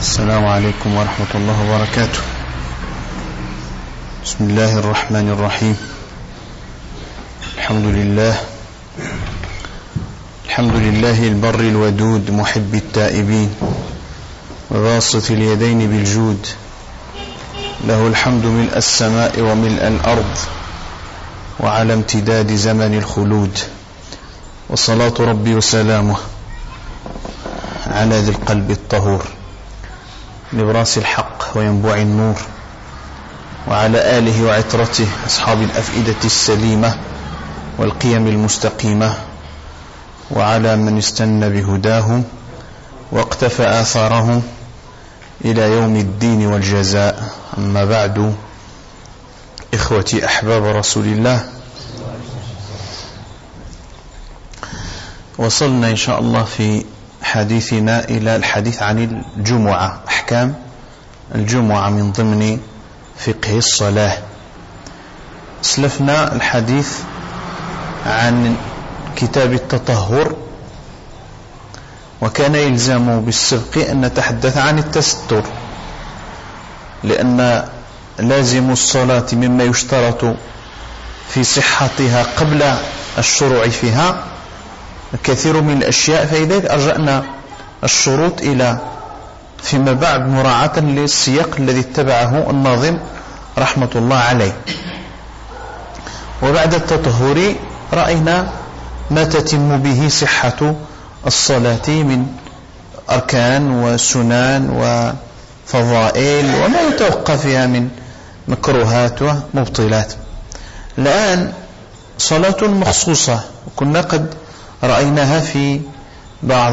السلام عليكم ورحمة الله وبركاته. بسم الله الرحمن الرحيم. الحمد لله. الحمد لله البر الودود محب التائبين. وباسط اليدين بالجود. له الحمد ملء السماء وملء الأرض. وعلى امتداد زمن الخلود. وصلاة ربي وسلامه على ذي القلب الطهور. لبراس الحق وينبوع النور وعلى آله وعترته أصحاب الأفئدة السليمة والقيم المستقيمة وعلى من استنى بهداهم واقتفى آثارهم إلى يوم الدين والجزاء. أما بعد إخوتي أحباب رسول الله وصلنا إن شاء الله في حديثنا إلى الحديث عن الجمعة. أحكام الجمعة من ضمن فقه الصلاة. اسلفنا الحديث عن كتاب التطهر وكان يلزم بالسبق أن نتحدث عن التستر لأن لازم الصلاة مما يشترط في صحتها قبل الشروع فيها. كثير من الأشياء فلذلك أرجعنا الشروط إلى فيما بعد مراعاة للسياق الذي اتبعه الناظم رحمة الله عليه. وبعد التطهر رأينا ما تتم به صحة الصلاة من أركان وسنان وفضائل وما يتوقع فيها من مكروهات ومبطلات. الآن صلاة مخصوصة كنا قد رأيناها في بعض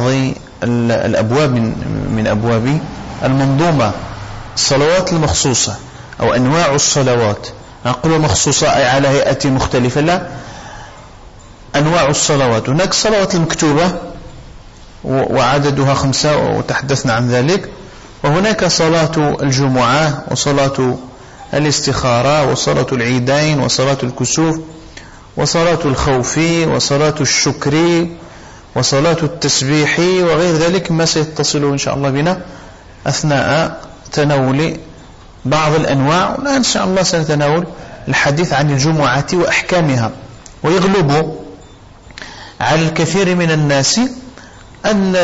الأبواب من أبواب المنظومة. الصلوات المخصوصة أو أنواع الصلوات. نقول مخصوصة أي على هيئة مختلفة. لا. أنواع الصلوات. هناك الصلوات المكتوبة وعددها خمسة وتحدثنا عن ذلك. وهناك صلاة الجمعة وصلاة الاستخارة وصلاة العيدين وصلاة الكسوف. وصلاة الخوف وصلاة الشكر وصلاة التسبيح وغير ذلك ما سيتصل إن شاء الله بنا أثناء تناول بعض الأنواع. والآن إن شاء الله سنتناول الحديث عن الجمعة وأحكامها. ويغلب على الكثير من الناس أن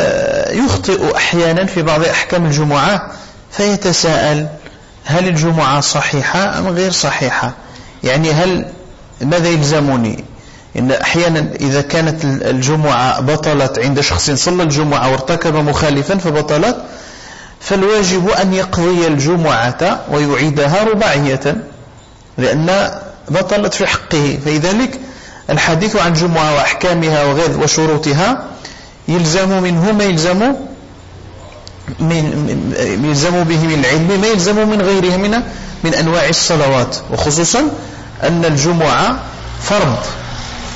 يخطئ أحيانا في بعض أحكام الجمعة فيتساءل هل الجمعة صحيحة أم غير صحيحة. يعني هل ماذا يلزمني؟ إن أحيانا إذا كانت الجمعة بطلت عند شخص صلى الجمعة وارتكب مخالفا فبطلت فالواجب أن يقضي الجمعة ويعيدها رباعية لأن بطلت في حقه. فلذلك الحديث عن الجمعة وأحكامها وغير وشروطها يلزم منه ما يلزم من يلزم به من العلم ما يلزم من غيرها من من أنواع الصلوات وخصوصا أن الجمعة فرض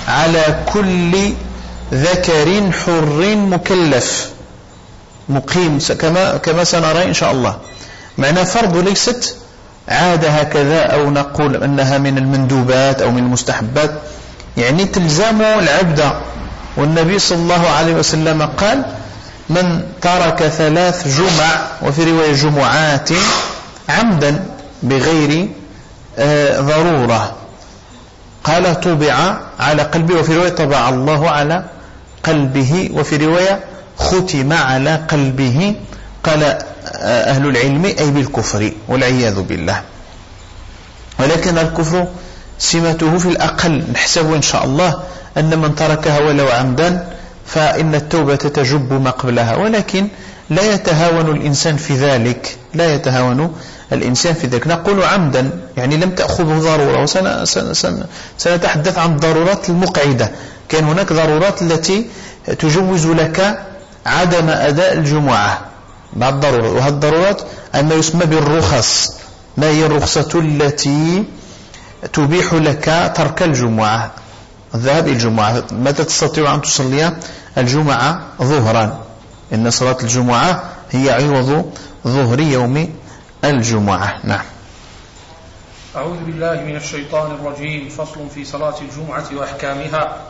على كل ذكر حر مكلف. مقيم كما كما سنرى إن شاء الله. معنى فرض ليست عادة هكذا أو نقول أنها من المندوبات أو من المستحبات. يعني تلزم العبد. والنبي صلى الله عليه وسلم قال من ترك ثلاث جمع وفي رواية جمعات عمدا بغير ضرورة. قال طبع على قلبه وفي رواية طبع الله على قلبه وفي رواية ختم على قلبه قال آه، أهل العلم أي بالكفر والعياذ بالله. ولكن الكفر سمته في الأقل نحسب إن شاء الله أن من تركها ولو عمدا فإن التوبة تجب ما قبلها ولكن لا يتهاون الإنسان في ذلك لا يتهاون الإنسان في ذلك. نقول عمدا يعني لم تأخذه ضرورة. وسنتحدث عن الضرورات المقعدة. كان هناك ضرورات التي تجوز لك عدم أداء الجمعة. بعض الضرورات. وهذه الضرورات ما يسمى بالرخص. ما هي الرخصة التي تبيح لك ترك الجمعة؟ الذهاب إلى الجمعة. متى تستطيع أن تصلي الجمعة ظهرا؟ إن صلاة الجمعة هي عوض ظهر يوم الجمعة. نعم. أعوذ بالله من الشيطان الرجيم. فصل في صلاة الجمعة وأحكامها.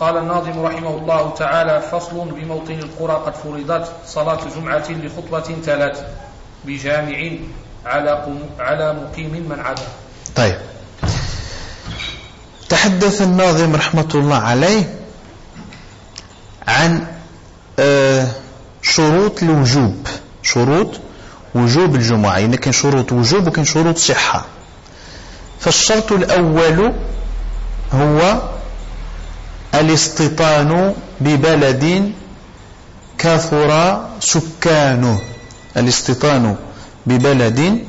قال الناظم رحمه الله تعالى فصل بموطن القرى قد فرضت صلاة جمعة لخطبة تلت بجامع على على مقيم من عدا. طيب. تحدث الناظم رحمة الله عليه عن آه، شروط الوجوب. شروط وجوب الجمعة يعني كان شروط وجوب وكان شروط صحة. فالشرط الأول هو الاستيطان ببلد كثر سكانه. الاستيطان ببلد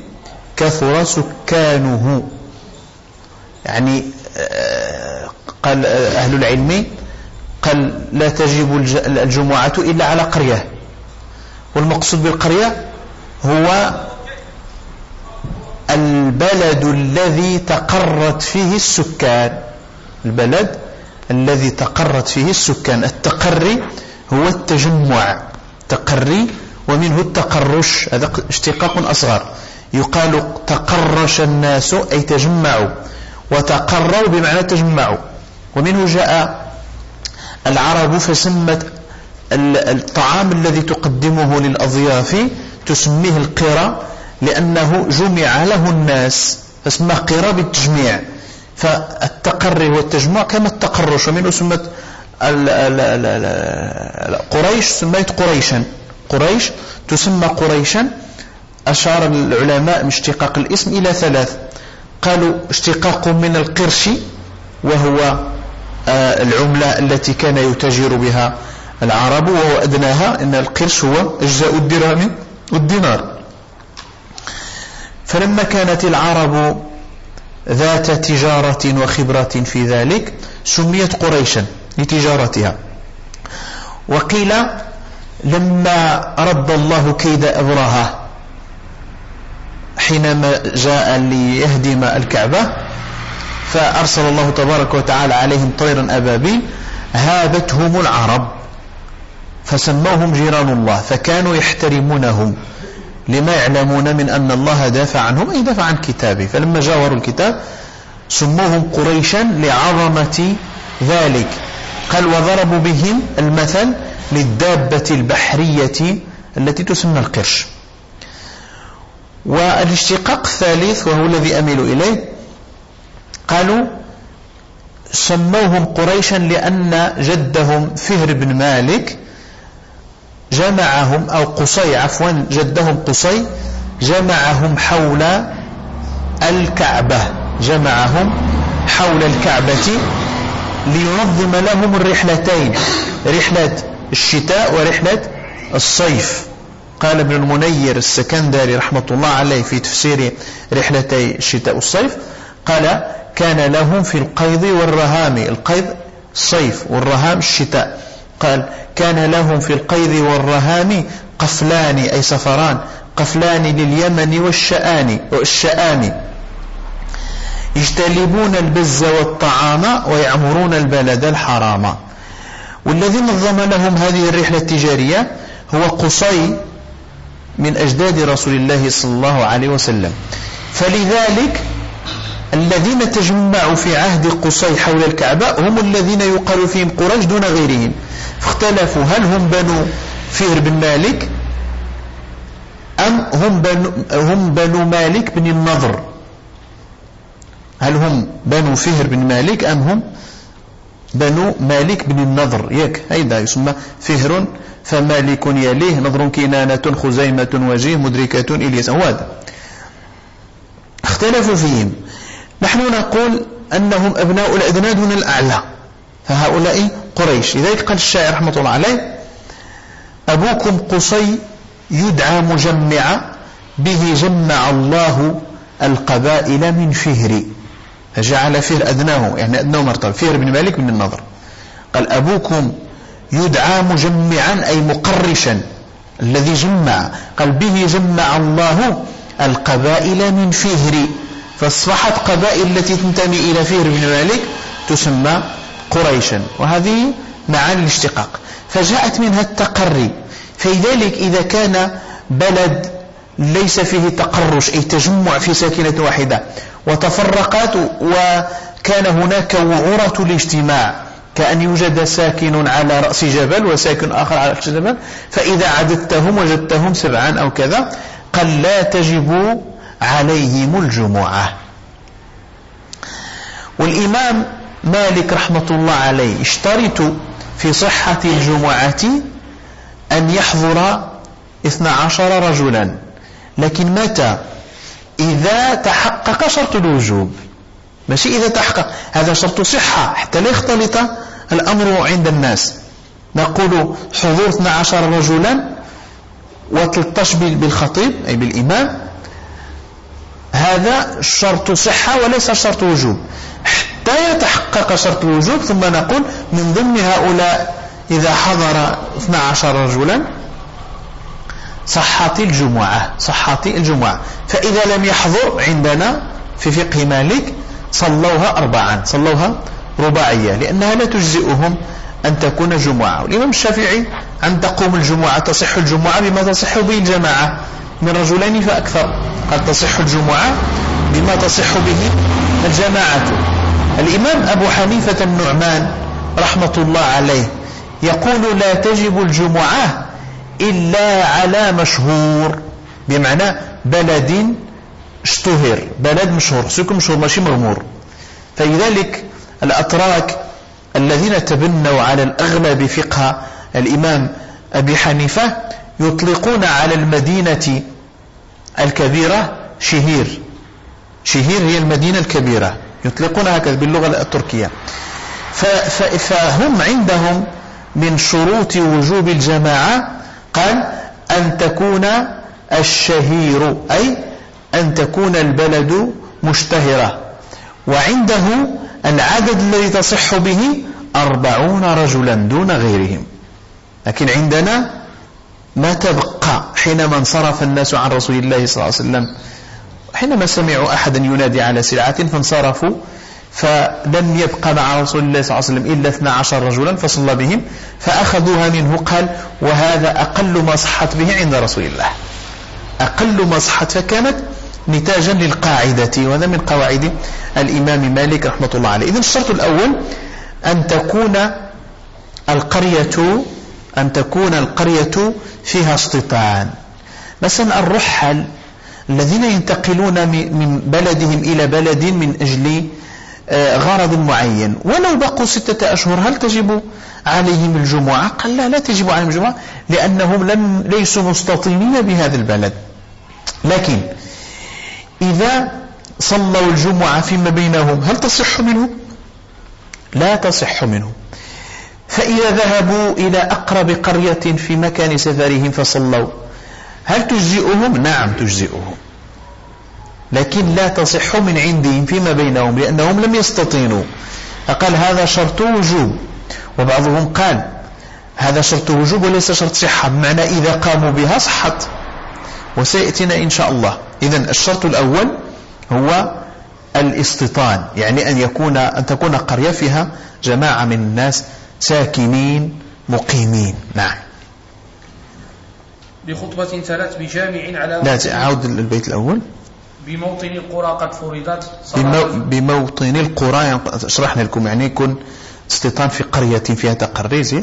كثر سكانه. يعني آه، قال أهل العلم قال لا تجب الجمعة إلا على قرية. والمقصود بالقرية هو البلد الذي تقرت فيه السكان. البلد الذي تقرت فيه السكان. التقري هو التجمع. تقري ومنه التقرش. هذا اشتقاق أصغر. يقال تقرش الناس أي تجمعوا. وتقروا بمعنى تجمعوا. ومنه جاء العرب فسمت الطعام الذي تقدمه للأضياف تسميه القرى لأنه جمع له الناس فاسمه قرى بالتجميع. فالتقري والتجمع كما التقرش ومنه سمت قريش سميت قريشا. قريش تسمى قريشا. أشار العلماء من اشتقاق الاسم إلى ثلاث. قالوا اشتقاق من القرش وهو آه، العملة التي كان يتاجر بها العرب وهو أدناها إن القرش هو أجزاء الدرهم. والدينار. فلما كانت العرب ذات تجارة وخبرة في ذلك سميت قريشا لتجارتها. وقيل لما رد الله كيد أبرهة حينما جاء ليهدم الكعبة فأرسل الله تبارك وتعالى عليهم طيرا أبابيل هابتهم العرب. فسموهم جيران الله فكانوا يحترمونهم لما يعلمون من أن الله دافع عنهم أي دافع عن كتابه. فلما جاوروا الكتاب سموهم قريشا لعظمة ذلك. قال وضربوا بهم المثل للدابة البحرية التي تسمى القرش والاشتقاق الثالث وهو الذي أميل إليه قالوا سموهم قريشا لأن جدهم فهر بن مالك جمعهم أو قصي عفوا جدهم قصي جمعهم حول الكعبة جمعهم حول الكعبة لينظم لهم الرحلتين رحلة الشتاء ورحلة الصيف. قال ابن المنير السكندري رحمة الله عليه في تفسير رحلتي الشتاء والصيف قال كان لهم في القيض والرهام القيض الصيف والرهام الشتاء. قال كان لهم في القيض والرهام قفلان أي سفران قفلان لليمن والشآن والشآم يجتلبون البز والطعام ويعمرون البلد الحرام. والذي نظم لهم هذه الرحلة التجارية هو قصي من أجداد رسول الله صلى الله عليه وسلم. فلذلك الذين تجمعوا في عهد قصي حول الكعبة هم الذين يقال فيهم قريش دون غيرهم. فاختلفوا هل هم بنو فهر بن مالك أم هم بنو, هم بنو مالك بن النضر. هل هم بنو فهر بن مالك أم هم بنو مالك بن النضر؟ ياك هيدا يسمى فهر فمالك يليه نضر كنانة خزيمة وجيه مدركة إليس هو هذا. اختلفوا فيهم. نحن نقول أنهم أبناء الأدنى دون الأعلى فهؤلاء قريش. لذلك قال الشاعر رحمة الله عليه أبوكم قصي يدعى مجمع به جمع الله القبائل من فهر فجعل فهر أدناه يعني أدناه مرتبة. فهر بن مالك من النظر. قال أبوكم يدعى مجمعا أي مقرشا الذي جمع. قال به جمع الله القبائل من فهر فاصبحت قبائل التي تنتمي إلى فهر بن مالك تسمى قريشا. وهذه معاني الاشتقاق. فجاءت منها التقري. فلذلك إذا كان بلد ليس فيه تقرش أي تجمع في ساكنة واحدة وتفرقات وكان هناك وعرة الاجتماع كأن يوجد ساكن على رأس جبل وساكن آخر على رأس جبل فإذا عددتهم وجدتهم سبعا أو كذا قال لا تجب عليهم الجمعة. والإمام مالك رحمة الله عليه اشترط في صحة الجمعة أن يحضر اثنى عشر رجلا. لكن متى؟ إذا تحقق شرط الوجوب. ماشي؟ إذا تحقق. هذا شرط صحة. حتى لا يختلط الأمر عند الناس. نقول حضور 12 رجلا و13 بالخطيب أي بالإمام هذا شرط صحة وليس شرط وجوب. حتى يتحقق شرط الوجوب ثم نقول من ضمن هؤلاء إذا حضر 12 رجلا صحت الجمعة صحت الجمعة. فإذا لم يحضر عندنا في فقه مالك صلوها أربعا صلوها رباعية لأنها لا تجزئهم أن تكون جمعة. والإمام الشافعي أن تقوم الجمعة تصح الجمعة بما تصح به الجماعة. من رجلين فأكثر. قد تصح الجمعة بما تصح به الجماعة. الإمام أبو حنيفة النعمان رحمة الله عليه يقول لا تجب الجمعة إلا على مشهور. بمعنى بلد اشتهر. بلد مشهور. سيكون مشهور ماشي مغمور. فلذلك الأتراك الذين تبنوا على الأغلب فقه الإمام أبي حنيفة يطلقون على المدينة الكبيرة شهير. شهير هي المدينة الكبيرة. يطلقون هكذا باللغة التركية. فهم عندهم من شروط وجوب الجماعة قال أن تكون الشهير أي أن تكون البلد مشتهرة. وعنده العدد الذي تصح به أربعون رجلا دون غيرهم. لكن عندنا ما تبقى حينما انصرف الناس عن رسول الله صلى الله عليه وسلم؟ حينما سمعوا أحدا ينادي على سلعة فانصرفوا فلم يبقى مع رسول الله صلى الله عليه وسلم إلا 12 رجلا فصلى بهم فأخذوها منه قال وهذا أقل ما صحت به عند رسول الله. أقل ما صحت فكانت نتاجا للقاعدة وهذا من قواعد الإمام مالك رحمة الله عليه. إذن الشرط الأول أن تكون القرية أن تكون القرية فيها استطاعا مثلا الرحل الذين ينتقلون من بلدهم إلى بلد من أجل آه، غرض معين. ولو بقوا ستة أشهر هل تجب عليهم الجمعة؟ قال لا لا تجب عليهم الجمعة لأنهم لم ليسوا مستطيلين بهذا البلد. لكن إذا صلوا الجمعة فيما بينهم هل تصح منهم؟ لا تصح منهم. فإذا ذهبوا إلى أقرب قرية في مكان سفرهم فصلوا. هل تجزئهم؟ نعم تجزئهم. لكن لا تصح من عندهم فيما بينهم لأنهم لم يستطينوا. فقال هذا شرط وجوب. وبعضهم قال هذا شرط وجوب وليس شرط صحة. بمعنى إذا قاموا بها صحت. وسيأتينا إن شاء الله. إذا الشرط الأول هو الاستيطان يعني أن يكون أن تكون قرية فيها جماعة من الناس ساكنين مقيمين. نعم. بخطبة ثلاث بجامع على لا عود البيت الأول. بموطن القرى قد فرضت بمو بموطن القرى شرحنا لكم يعني يكون استيطان في قرية فيها تقريز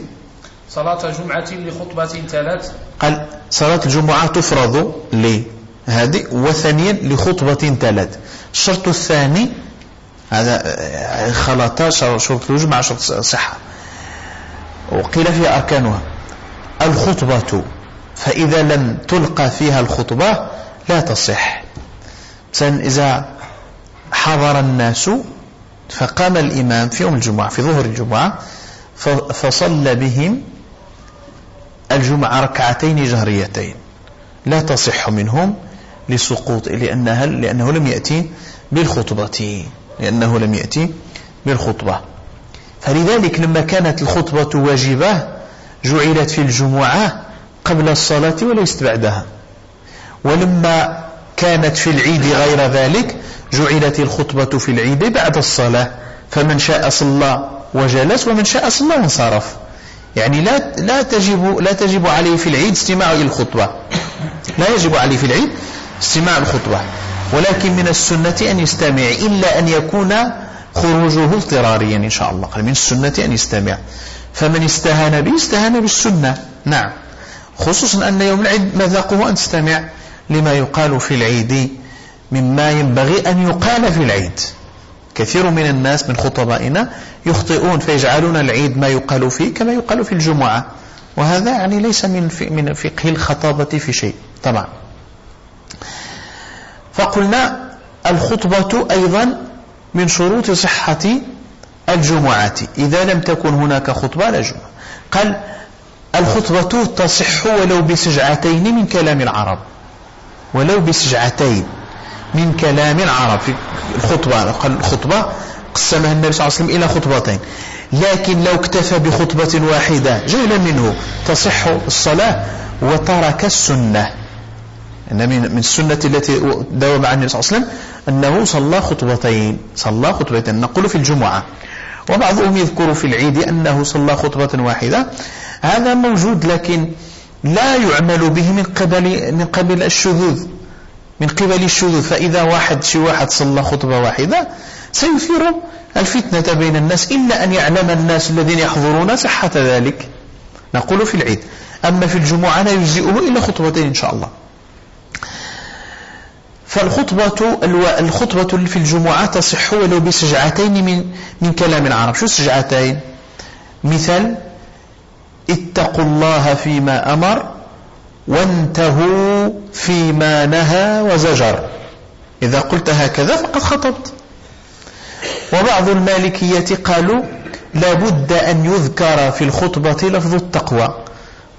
صلاة جمعة لخطبة ثلاث قال صلاة الجمعة تفرض لهذه وثانيا لخطبة ثلاث الشرط الثاني هذا خلط شرط الوجوب مع شرط الصحة وقيل فيها أركانها. الخطبة فإذا لم تلقى فيها الخطبة لا تصح. مثلا إذا حضر الناس فقام الإمام في يوم الجمعة في ظهر الجمعة فصلى بهم الجمعة ركعتين جهريتين. لا تصح منهم لسقوط لأنها لأنه لم يأتي بالخطبة. لأنه لم يأتي بالخطبة. فلذلك لما كانت الخطبة واجبة جعلت في الجمعة قبل الصلاة وليست بعدها. ولما كانت في العيد غير ذلك جعلت الخطبة في العيد بعد الصلاة. فمن شاء صلى وجلس ومن شاء صلى وانصرف. يعني لا لا تجب لا تجب عليه في العيد استماع الخطبة. لا يجب عليه في العيد استماع الخطبة. ولكن من السنة أن يستمع إلا أن يكون خروجه اضطراريا إن شاء الله قال من السنة أن يستمع. فمن استهان به استهان بالسنة. نعم. خصوصا أن يوم العيد مذاقه أن تستمع لما يقال في العيد مما ينبغي أن يقال في العيد. كثير من الناس من خطبائنا يخطئون فيجعلون العيد ما يقال فيه كما يقال في الجمعة. وهذا يعني ليس من من فقه الخطابة في شيء. طبعا. فقلنا الخطبة أيضا من شروط صحة الجمعة. إذا لم تكن هناك خطبة لا جمعة. قال الخطبة تصح ولو بسجعتين من كلام العرب. ولو بسجعتين من كلام العرب. في الخطبة قال الخطبة قسمها النبي صلى الله عليه وسلم إلى خطبتين. لكن لو اكتفى بخطبة واحدة جهلا منه تصح الصلاة وترك السنة. إن من السنة التي داوم عن النبي صلى الله عليه وسلم أنه صلى خطبتين صلى خطبتين. نقول في الجمعة. وبعضهم يذكر في العيد أنه صلى خطبة واحدة. هذا موجود لكن لا يعمل به من قبل من قبل الشذوذ. من قبل الشذوذ. فإذا واحد شي واحد صلى خطبة واحدة سيثير الفتنة بين الناس. إلا أن يعلم الناس الذين يحضرون صحة ذلك. نقول في العيد. أما في الجمعة لا يجزئه إلا خطبتين إن شاء الله. فالخطبة الخطبة في الجمعة تصح ولو بسجعتين من من كلام العرب. شو السجعتين؟ مثال اتقوا الله فيما أمر وانتهوا فيما نهى وزجر. إذا قلت هكذا فقد خطبت. وبعض المالكية قالوا لابد أن يذكر في الخطبة لفظ التقوى.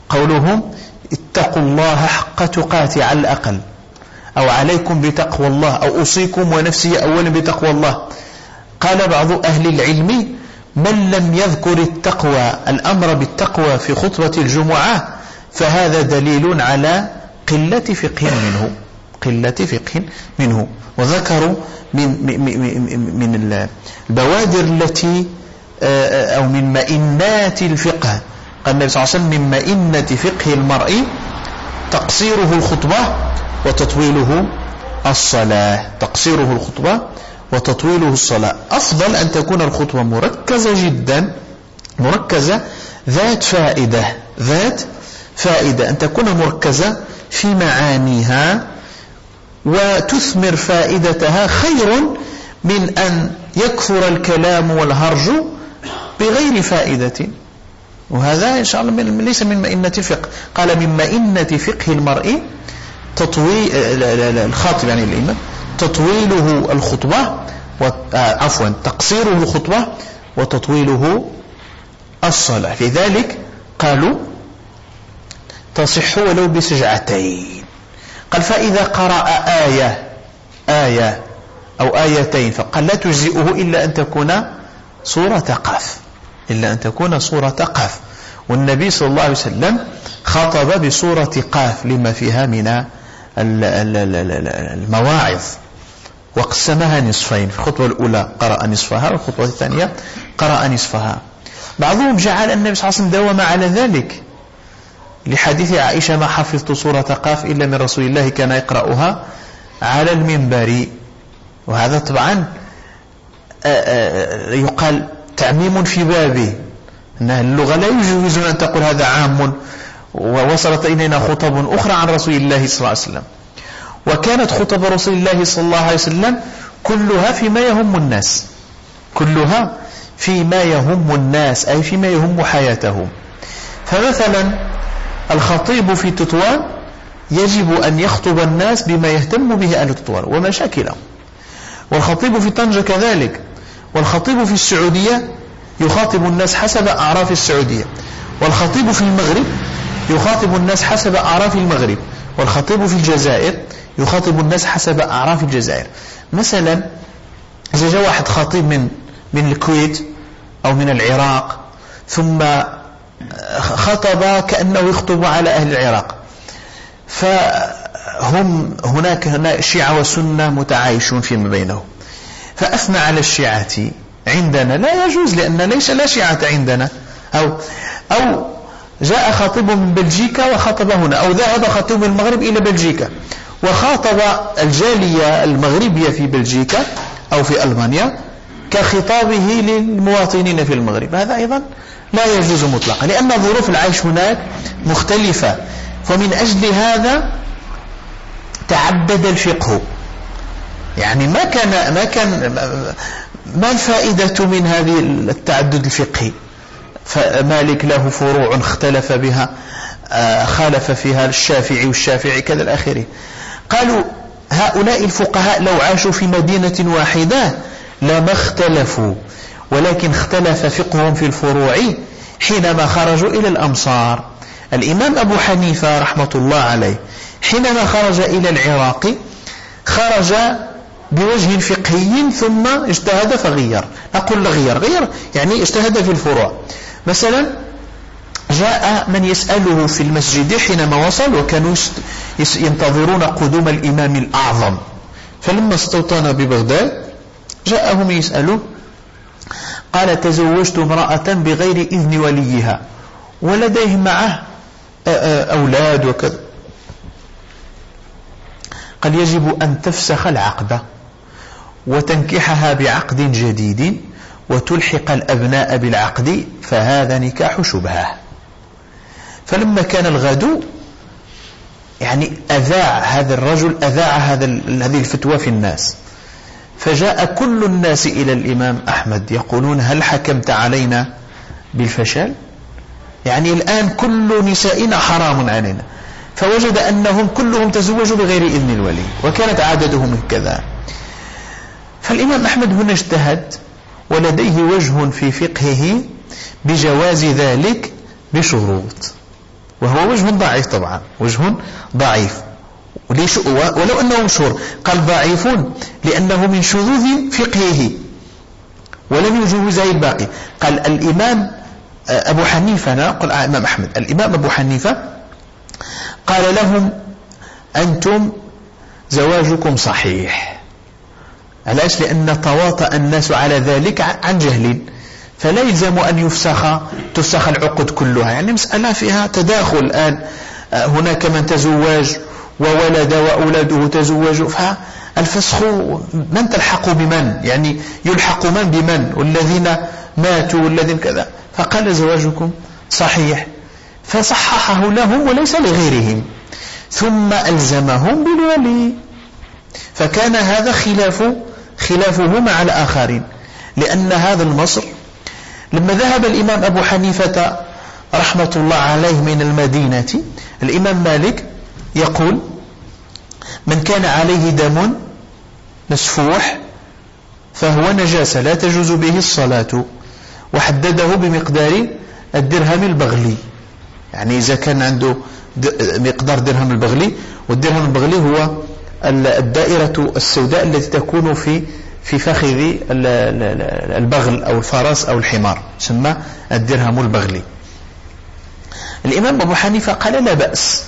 قولهم اتقوا الله حق تقاتي على الأقل. أو عليكم بتقوى الله أو أوصيكم ونفسي أولا بتقوى الله. قال بعض أهل العلم من لم يذكر التقوى الأمر بالتقوى في خطبة الجمعة فهذا دليل على قلة فقه منه. قلة فقه منه. وذكروا من, من البوادر التي آه، أو من مئنات الفقه. قال النبي صلى الله عليه وسلم من مئنة فقه المرء تقصيره الخطبة وتطويله الصلاة تقصيره الخطبة وتطويله الصلاة. أفضل أن تكون الخطبة مركزة جدا مركزة ذات فائدة ذات فائدة. أن تكون مركزة في معانيها وتثمر فائدتها خير من أن يكثر الكلام والهرج بغير فائدة. وهذا إن شاء الله ليس من مئنة فقه. قال من مئنة فقه المرء تطويل الخاطب يعني الإمام تطويله الخطبة آه، عفوا تقصيره الخطبة وتطويله الصلاة. لذلك قالوا تصح ولو بسجعتين. قال فإذا قرأ آية آية أو آيتين فقال لا تجزئه إلا أن تكون صورة قاف. إلا أن تكون صورة قاف. والنبي صلى الله عليه وسلم خاطب بصورة قاف لما فيها من المواعظ. وقسمها نصفين. في الخطوة الأولى قرأ نصفها والخطوة الثانية قرأ نصفها. بعضهم جعل النبي صلى الله عليه وسلم دوم على ذلك. لحديث عائشة ما حفظت سورة قاف إلا من رسول الله كان يقرأها على المنبر. وهذا طبعا يقال تعميم في بابه. أن اللغة لا يجوز أن تقول هذا عام. ووصلت إلينا خطب أخرى عن رسول الله صلى الله عليه وسلم. وكانت خطب رسول الله صلى الله عليه وسلم كلها فيما يهم الناس. كلها فيما يهم الناس أي فيما يهم حياتهم. فمثلا الخطيب في تطوان يجب أن يخطب الناس بما يهتم به أهل تطوان ومشاكلهم والخطيب في طنجة كذلك. والخطيب في السعودية يخاطب الناس حسب أعراف السعودية. والخطيب في المغرب يخاطب الناس حسب أعراف المغرب والخطيب في الجزائر يخاطب الناس حسب أعراف الجزائر. مثلا إذا جاء واحد خطيب من من الكويت أو من العراق ثم خطب كأنه يخطب على أهل العراق. فهم هناك هنا شيعة وسنة متعايشون فيما بينهم. فأثنى على الشيعة عندنا. لا يجوز لأن ليس لا شيعة عندنا. أو أو جاء خطيب من بلجيكا وخطب هنا أو ذهب خطيب من المغرب إلى بلجيكا. وخاطب الجالية المغربية في بلجيكا أو في ألمانيا كخطابه للمواطنين في المغرب. هذا أيضا لا يجوز مطلقا لأن ظروف العيش هناك مختلفة. فمن أجل هذا تعدد الفقه. يعني ما كان ما كان ما الفائدة من هذه التعدد الفقهي؟ فمالك له فروع اختلف بها آه، خالف فيها الشافعي والشافعي كذا الآخرين. قالوا هؤلاء الفقهاء لو عاشوا في مدينة واحدة لما اختلفوا ولكن اختلف فقههم في الفروع حينما خرجوا إلى الأمصار. الإمام أبو حنيفة رحمة الله عليه حينما خرج إلى العراق خرج بوجه فقهي ثم اجتهد فغير. نقول غير غير يعني اجتهد في الفروع. مثلا جاء من يسأله في المسجد حينما وصل وكانوا ينتظرون قدوم الإمام الأعظم. فلما استوطن ببغداد جاءهم يسأله قال تزوجت امرأة بغير إذن وليها ولديه معه أولاد وكذا. قال يجب أن تفسخ العقد وتنكحها بعقد جديد. وتلحق الأبناء بالعقد فهذا نكاح شبهة. فلما كان الغدو يعني أذاع هذا الرجل أذاع هذا هذه الفتوى في الناس. فجاء كل الناس إلى الإمام أحمد يقولون هل حكمت علينا بالفشل؟ يعني الآن كل نسائنا حرام علينا. فوجد أنهم كلهم تزوجوا بغير إذن الولي وكانت عادتهم كذا فالإمام أحمد هنا اجتهد ولديه وجه في فقهه بجواز ذلك بشروط. وهو وجه ضعيف طبعا وجه ضعيف. ولو أنه مشهور. قال ضعيف لأنه من شذوذ فقهه ولم يجوزه الباقي. قال الإمام أبو حنيفة نقول الإمام أحمد الإمام أبو حنيفة قال لهم أنتم زواجكم صحيح. علاش؟ لأن تواطأ الناس على ذلك عن جهل فلا يلزم أن يفسخ تفسخ العقد كلها. يعني مسألة فيها تداخل. الآن آه، هناك من تزوج وولد وأولاده تزوجوا. فالفسخ من تلحق بمن؟ يعني يلحق من بمن؟ والذين ماتوا والذين كذا. فقال زواجكم صحيح. فصححه لهم وليس لغيرهم. ثم ألزمهم بالولي. فكان هذا خلاف خلافه مع الآخرين لأن هذا المصر لما ذهب الإمام أبو حنيفة رحمة الله عليه من المدينة الإمام مالك يقول من كان عليه دم مسفوح فهو نجاسة لا تجوز به الصلاة. وحدده بمقدار الدرهم البغلي. يعني إذا كان عنده مقدار درهم البغلي والدرهم البغلي هو الدائرة السوداء التي تكون في في فخذ البغل أو الفرس أو الحمار سمى الدرهم البغلي. الإمام أبو حنيفة قال لا بأس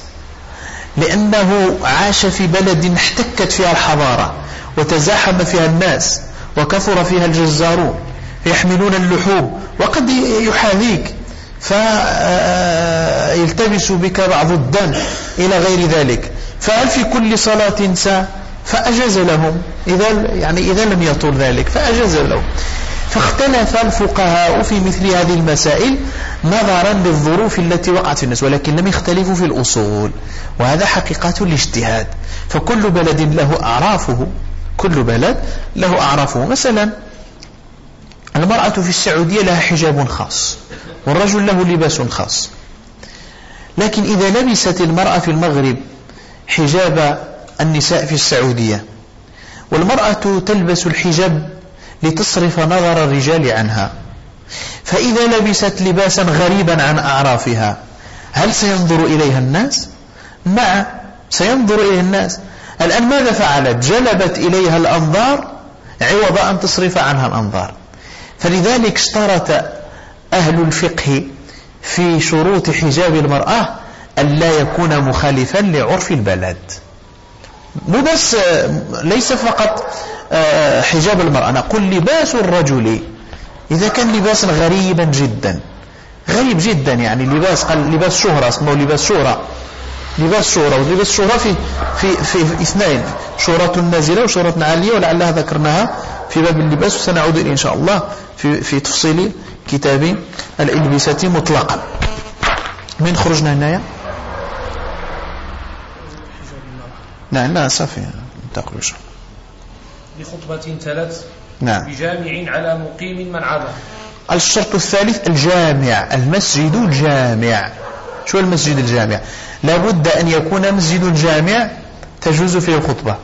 لأنه عاش في بلد احتكت فيها الحضارة وتزاحم فيها الناس وكثر فيها الجزارون يحملون اللحوم وقد يحاذيك فيلتبس بك بعض الدم إلى غير ذلك. فهل في كل صلاة ساعة فأجاز لهم. إذا يعني إذا لم يطول ذلك فأجاز لهم. فاختلف الفقهاء في مثل هذه المسائل نظرا للظروف التي وقعت في الناس ولكن لم يختلفوا في الأصول وهذا حقيقة الاجتهاد. فكل بلد له أعرافه كل بلد له أعرافه. مثلا المرأة في السعودية لها حجاب خاص والرجل له لباس خاص. لكن إذا لبست المرأة في المغرب حجاب النساء في السعودية والمرأة تلبس الحجاب لتصرف نظر الرجال عنها فإذا لبست لباسا غريبا عن أعرافها هل سينظر إليها الناس؟ نعم سينظر إليها الناس الآن ماذا فعلت؟ جلبت إليها الأنظار عوض أن تصرف عنها الأنظار فلذلك اشترط أهل الفقه في شروط حجاب المرأة أن لا يكون مخالفا لعرف البلد. مو بس ليس فقط آه، حجاب المرأة. نقول لباس الرجل إذا كان لباسا غريبا جدا. غريب جدا يعني لباس قال لباس شهرة اسمه لباس شهرة. لباس شهرة ولباس شهرة في, في, في اثنين. شهرة نازلة وشهرة عالية ولعلها ذكرناها في باب اللباس وسنعود إن شاء الله في, في تفصيل كتاب الإلبسة مطلقا. من خرجنا هنايا؟ نعم لا صافي. انتقلوا بخطبة ثلاث نعم. بجامع على مقيم من عبر الشرط الثالث الجامع المسجد الجامع. شو المسجد الجامع؟ لابد أن يكون مسجد الجامع تجوز فيه الخطبة.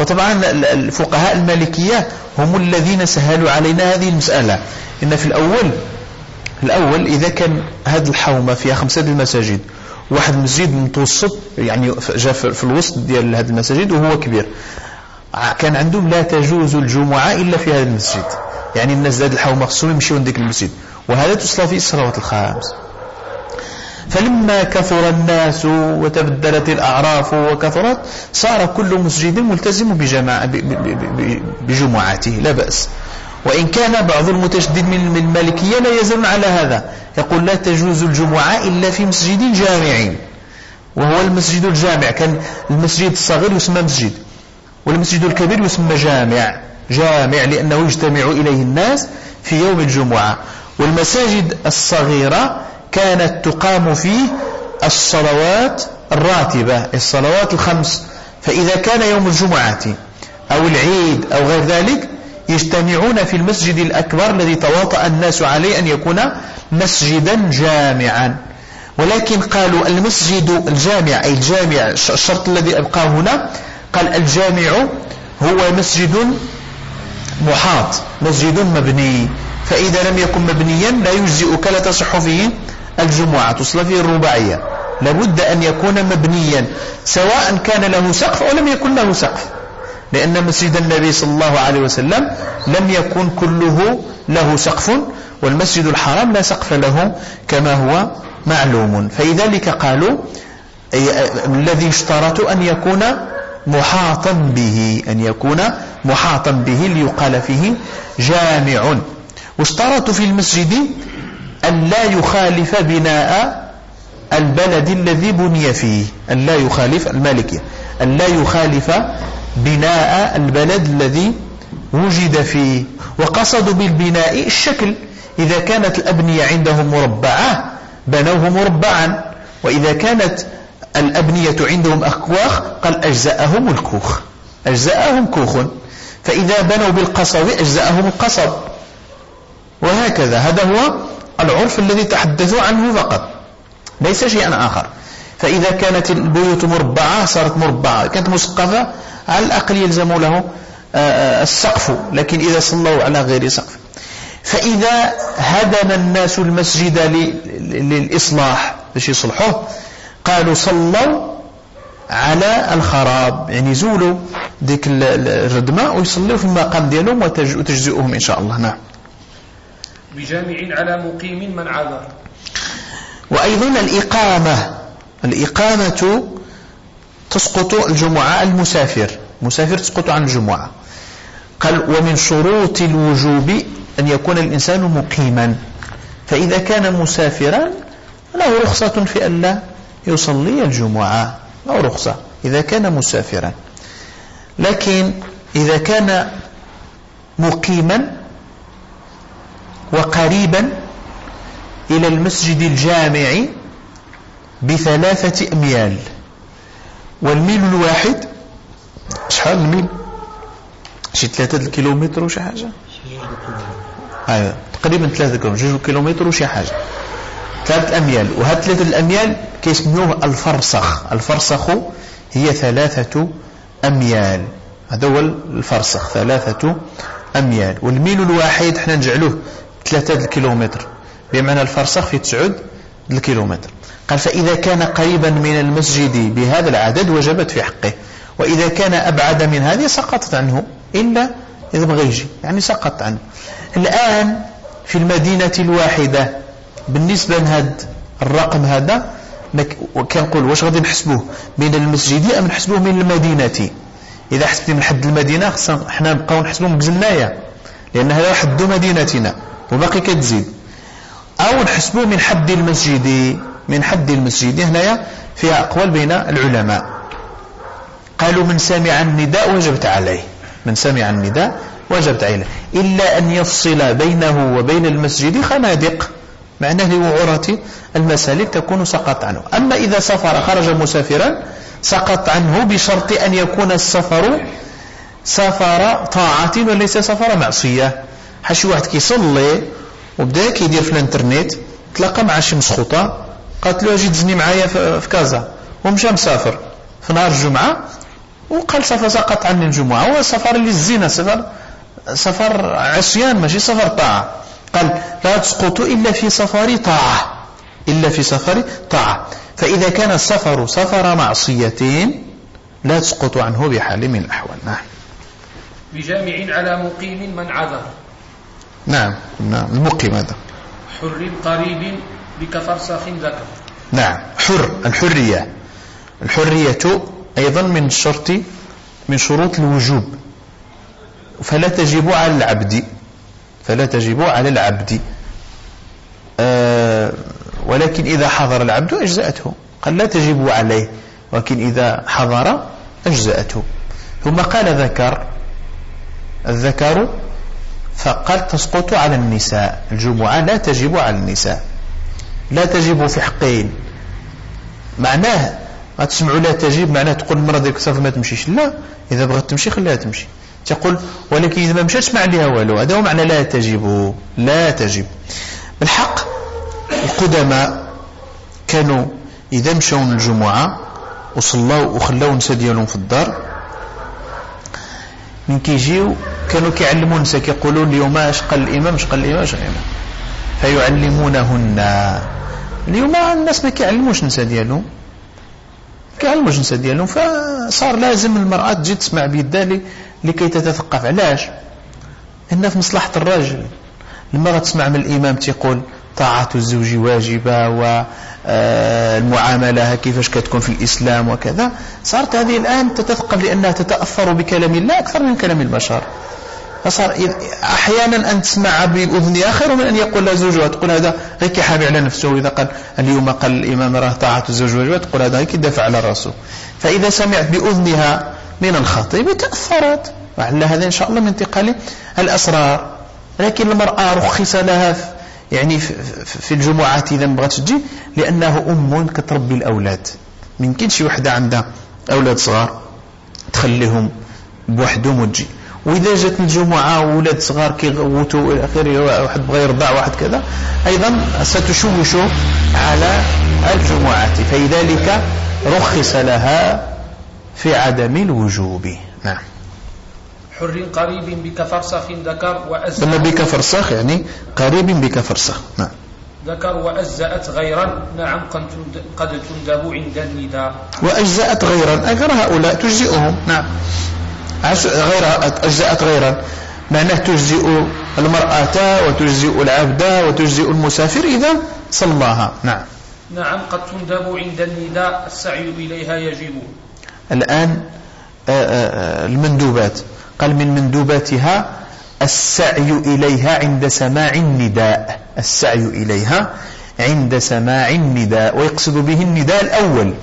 وطبعا الفقهاء المالكية هم الذين سهلوا علينا هذه المسألة. إن في الأول الأول إذا كان هذه الحومة فيها خمسة المساجد واحد مسجد متوسط يعني جاء في الوسط ديال هذه المساجد وهو كبير. كان عندهم لا تجوز الجمعة إلا في هذا المسجد. يعني الناس ذات الحومة خصهم يمشيوا لديك المسجد. وهذا تصلى فيه الصلوات الخامس فلما كثر الناس وتبدلت الأعراف وكثرت صار كل مسجد ملتزم بجماعة بجمعته لا بأس. وإن كان بعض المتشدد من المالكية لا يزال على هذا. يقول لا تجوز الجمعة إلا في مسجد جامع. وهو المسجد الجامع. كان المسجد الصغير يسمى مسجد. والمسجد الكبير يسمى جامع. جامع لأنه يجتمع إليه الناس في يوم الجمعة. والمساجد الصغيرة كانت تقام فيه الصلوات الراتبة الصلوات الخمس. فإذا كان يوم الجمعة أو العيد أو غير ذلك يجتمعون في المسجد الأكبر الذي تواطأ الناس عليه أن يكون مسجدا جامعا. ولكن قالوا المسجد الجامع أي الجامع الشرط الذي أبقاه هنا قال الجامع هو مسجد محاط مسجد مبني. فإذا لم يكن مبنيا لا يجزئك لا تصح فيه الجمعة تصلى فيه الرباعية. لابد أن يكون مبنيا سواء كان له سقف أو لم يكن له سقف. لأن مسجد النبي صلى الله عليه وسلم لم يكن كله له سقف والمسجد الحرام لا سقف له كما هو معلوم. فلذلك قالوا الذي اشترط أن يكون محاطا به أن يكون محاطا به ليقال فيه جامع. واشترطوا في المسجد أن لا يخالف بناء البلد الذي بني فيه أن لا يخالف المالكية أن لا يخالف بناء البلد الذي وجد فيه وقصدوا بالبناء الشكل. إذا كانت الأبنية عندهم مربعة بنوه مربعا. وإذا كانت الأبنية عندهم أكواخ قال أجزأهم الكوخ. أجزأهم كوخ. فإذا بنوا بالقصب أجزأهم القصب. وهكذا. هذا هو العرف الذي تحدثوا عنه فقط. ليس شيئا آخر. فإذا كانت البيوت مربعة صارت مربعة. كانت مسقفة على الأقل يلزم له آه، آه، السقف لكن إذا صلوا على غير سقف. فإذا هدم الناس المسجد للإصلاح باش يصلحوه قالوا صلوا على الخراب. يعني زولوا ديك الردمة ويصلوا في المقام ديالهم وتجزئهم إن شاء الله. نعم. بجامع على مقيم من عذر. وأيضا الإقامة. الإقامة تسقط الجمعة المسافر. مسافر تسقط عن الجمعة قال ومن شروط الوجوب أن يكون الإنسان مقيما. فإذا كان مسافرا له رخصة في أن لا يصلي الجمعة. له رخصة إذا كان مسافرا. لكن إذا كان مقيما وقريبا إلى المسجد الجامع بثلاثة أميال. والميل الواحد شحال الميل شي ثلاثة الكيلومتر وشي حاجة؟ أيوة تقريبا ثلاثة كيلومتر جوج كيلومتر وشي حاجة. ثلاثة أميال وهاد ثلاثة الأميال كيسميوه الفرسخ. الفرسخ هي ثلاثة أميال. هذا هو الفرسخ ثلاثة أميال. والميل الواحد إحنا نجعلوه ثلاثة الكيلومتر. بمعنى الفرسخ في تسعود الكيلومتر. قال فإذا كان قريبا من المسجد بهذا العدد وجبت في حقه. وإذا كان أبعد من هذه سقطت عنه إلا إذا بغى يجي يعني سقط عنه. الآن في المدينة الواحدة بالنسبة لهذا الرقم هذا كنقول واش غادي نحسبوه؟ من المسجد أم نحسبوه من المدينة؟ إذا حسبتي من حد المدينة خصنا حنا نبقاو نحسبوه بجناية لأن هذا حد مدينتنا وباقي كتزيد. أو نحسبوه من حد المسجد من حد المسجد هنايا فيها أقوال بين العلماء. قالوا من سمع النداء وجبت عليه. من سمع النداء وجبت عليه. إلا أن يفصل بينه وبين المسجد خنادق. معناه لوعورة المسالك تكون سقط عنه. أما إذا سافر خرج مسافرا سقط عنه بشرط أن يكون السفر سفر طاعة وليس سفر معصية. حشي واحد كيصلي وبدا كيدير في الانترنت تلاقى مع شي مسخوطة قالت له أجي تزني معايا في كازا. ومشى مسافر. في نهار الجمعة وقال سفر سقط عني الجمعة. هو سفر للزنا سفر سفر عصيان ماشي سفر طاعة. قال لا تسقط إلا في سفر طاعة إلا في سفر طاعة. فإذا كان السفر سفر معصية لا تسقط عنه بحال من الأحوال. نعم. بجامع على مقيم من عذر. نعم نعم المقيم هذا. حر قريب بكفرسخ ذكر نعم حر الحرية. الحرية أيضا من الشرط من شروط الوجوب. فلا تجب على العبد فلا تجب على العبد. أه ولكن إذا حضر العبد أجزأته. قال لا تجب عليه ولكن إذا حضر أجزأته. ثم قال ذكر الذكر فقال تسقط على النساء. الجمعة لا تجب على النساء. لا تجب في حقين معناه ما تسمعوا لا تجب معناه تقول المرة ديك صافي ما تمشيش. لا إذا بغت تمشي خليها تمشي. تقول ولكن إذا ما مشاتش ما عليها والو. هذا هو معنى لا تجب. لا تجب. بالحق القدماء كانوا إذا مشوا الجمعة وصلاوا وخلاو النساء ديالهم في الدار. من كيجيو كانوا كيعلموا النساء كيقولوا اليوم اش قال الإمام اش قال الإمام اش قال الإمام. فيعلمونهن. اليوم الناس ما كيعلموش النساء ديالهم. النساء ديالهم فصار لازم المرأة تجي تسمع بيدها لكي تتثقف. علاش؟ إن في مصلحة الرجل لما تسمع من الإمام تيقول طاعة الزوج واجبة والمعاملة كيفاش كتكون في الإسلام وكذا. صارت هذه الآن تتثقف لأنها تتأثر بكلام الله أكثر من كلام البشر. فصار أحيانا أن تسمع بأذنها خير من أن يقول لها زوجها تقول هذا غير كيحابي على نفسه إذا قال اليوم قال الإمام راه طاعة واجبة تقول هذا كيدافع على الرسول فإذا سمعت بأذنها من الخطيب تأثرت. وعلى هذا إن شاء الله من انتقال الأسرار. لكن المرأة رخص لها يعني في الجمعات إذا بغات تجي لأنه أم كتربي الأولاد. من كاين شي وحدة عندها أولاد صغار تخليهم بوحدهم وتجي. وإذا جات الجمعة وولاد صغار كيغوتوا إلى آخره واحد بغى يرضع واحد كذا أيضا ستشوش على الجمعات فلذلك رخص لها في عدم الوجوب. نعم. حر قريب بك فرسخ ذكر وأزأت. بك فرسخ يعني قريب بك فرسخ. نعم. ذكر وأجزأت غيرا. نعم قد تندب عند النداء. وأجزأت غيرا أجر هؤلاء تجزئهم. نعم. غير أجزأت غيرا. معناه تجزئ المرأة وتجزئ العبد وتجزئ المسافر إذا صلاها نعم. نعم قد تندب عند النداء السعي إليها يجب. الآن آه، آه، المندوبات. قال من مندوباتها السعي إليها عند سماع النداء. السعي إليها عند سماع النداء. ويقصد به النداء الأول.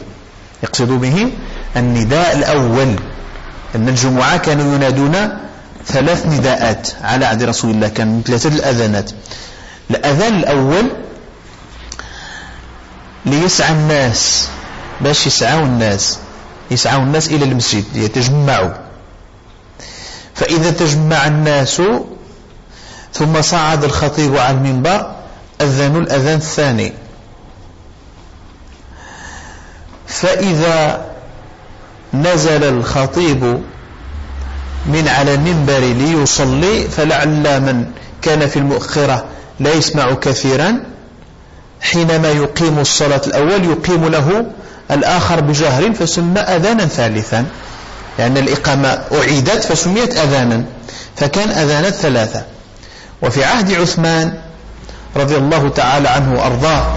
يقصد به النداء الأول. أن الجمعة كانوا ينادون ثلاث نداءات على عهد رسول الله كان ثلاثة الأذانات. الأذان الأول ليسعى الناس باش يسعوا الناس يسعوا الناس إلى المسجد يتجمعوا. فإذا تجمع الناس ثم صعد الخطيب على المنبر أذنوا الأذان الثاني. فإذا نزل الخطيب من على المنبر ليصلي فلعل من كان في المؤخرة لا يسمع كثيرا حينما يقيم الصلاة الأول يقيم له الآخر بجهر فسمى أذانا ثالثا. لأن الإقامة أعيدت فسميت أذانا فكان أذانات ثلاثة. وفي عهد عثمان رضي الله تعالى عنه وأرضاه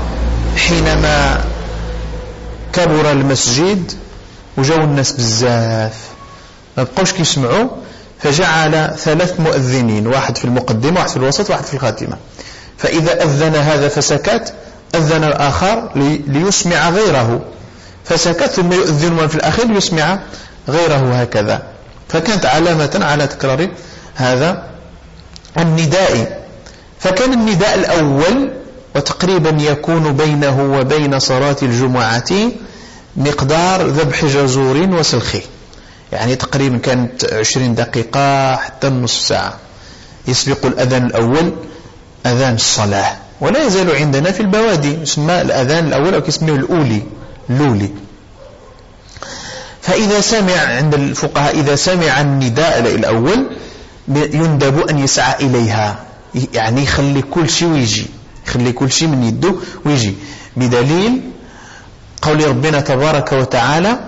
حينما كبر المسجد وجاو الناس بزاف. ما بقوش كيسمعوا فجعل ثلاث مؤذنين واحد في المقدمة واحد في الوسط واحد في الخاتمة. فإذا أذن هذا فسكت أذن الآخر ليسمع غيره. فسكت ثم يؤذن في الأخير ليسمع غيره هكذا. فكانت علامة على تكرار هذا النداء. فكان النداء الأول وتقريبا يكون بينه وبين صلاة الجمعة مقدار ذبح جزور وسلخي يعني تقريبا كانت عشرين دقيقة حتى نصف ساعة. يسبق الأذان الأول أذان الصلاة. ولا يزال عندنا في البوادي يسمى الأذان الأول أو كيسميه الأولي اللولي. فإذا سمع عند الفقهاء إذا سمع النداء الأول يندب أن يسعى إليها. يعني يخلي كل شيء ويجي. يخلي كل شيء من يده ويجي. بدليل قول ربنا تبارك وتعالى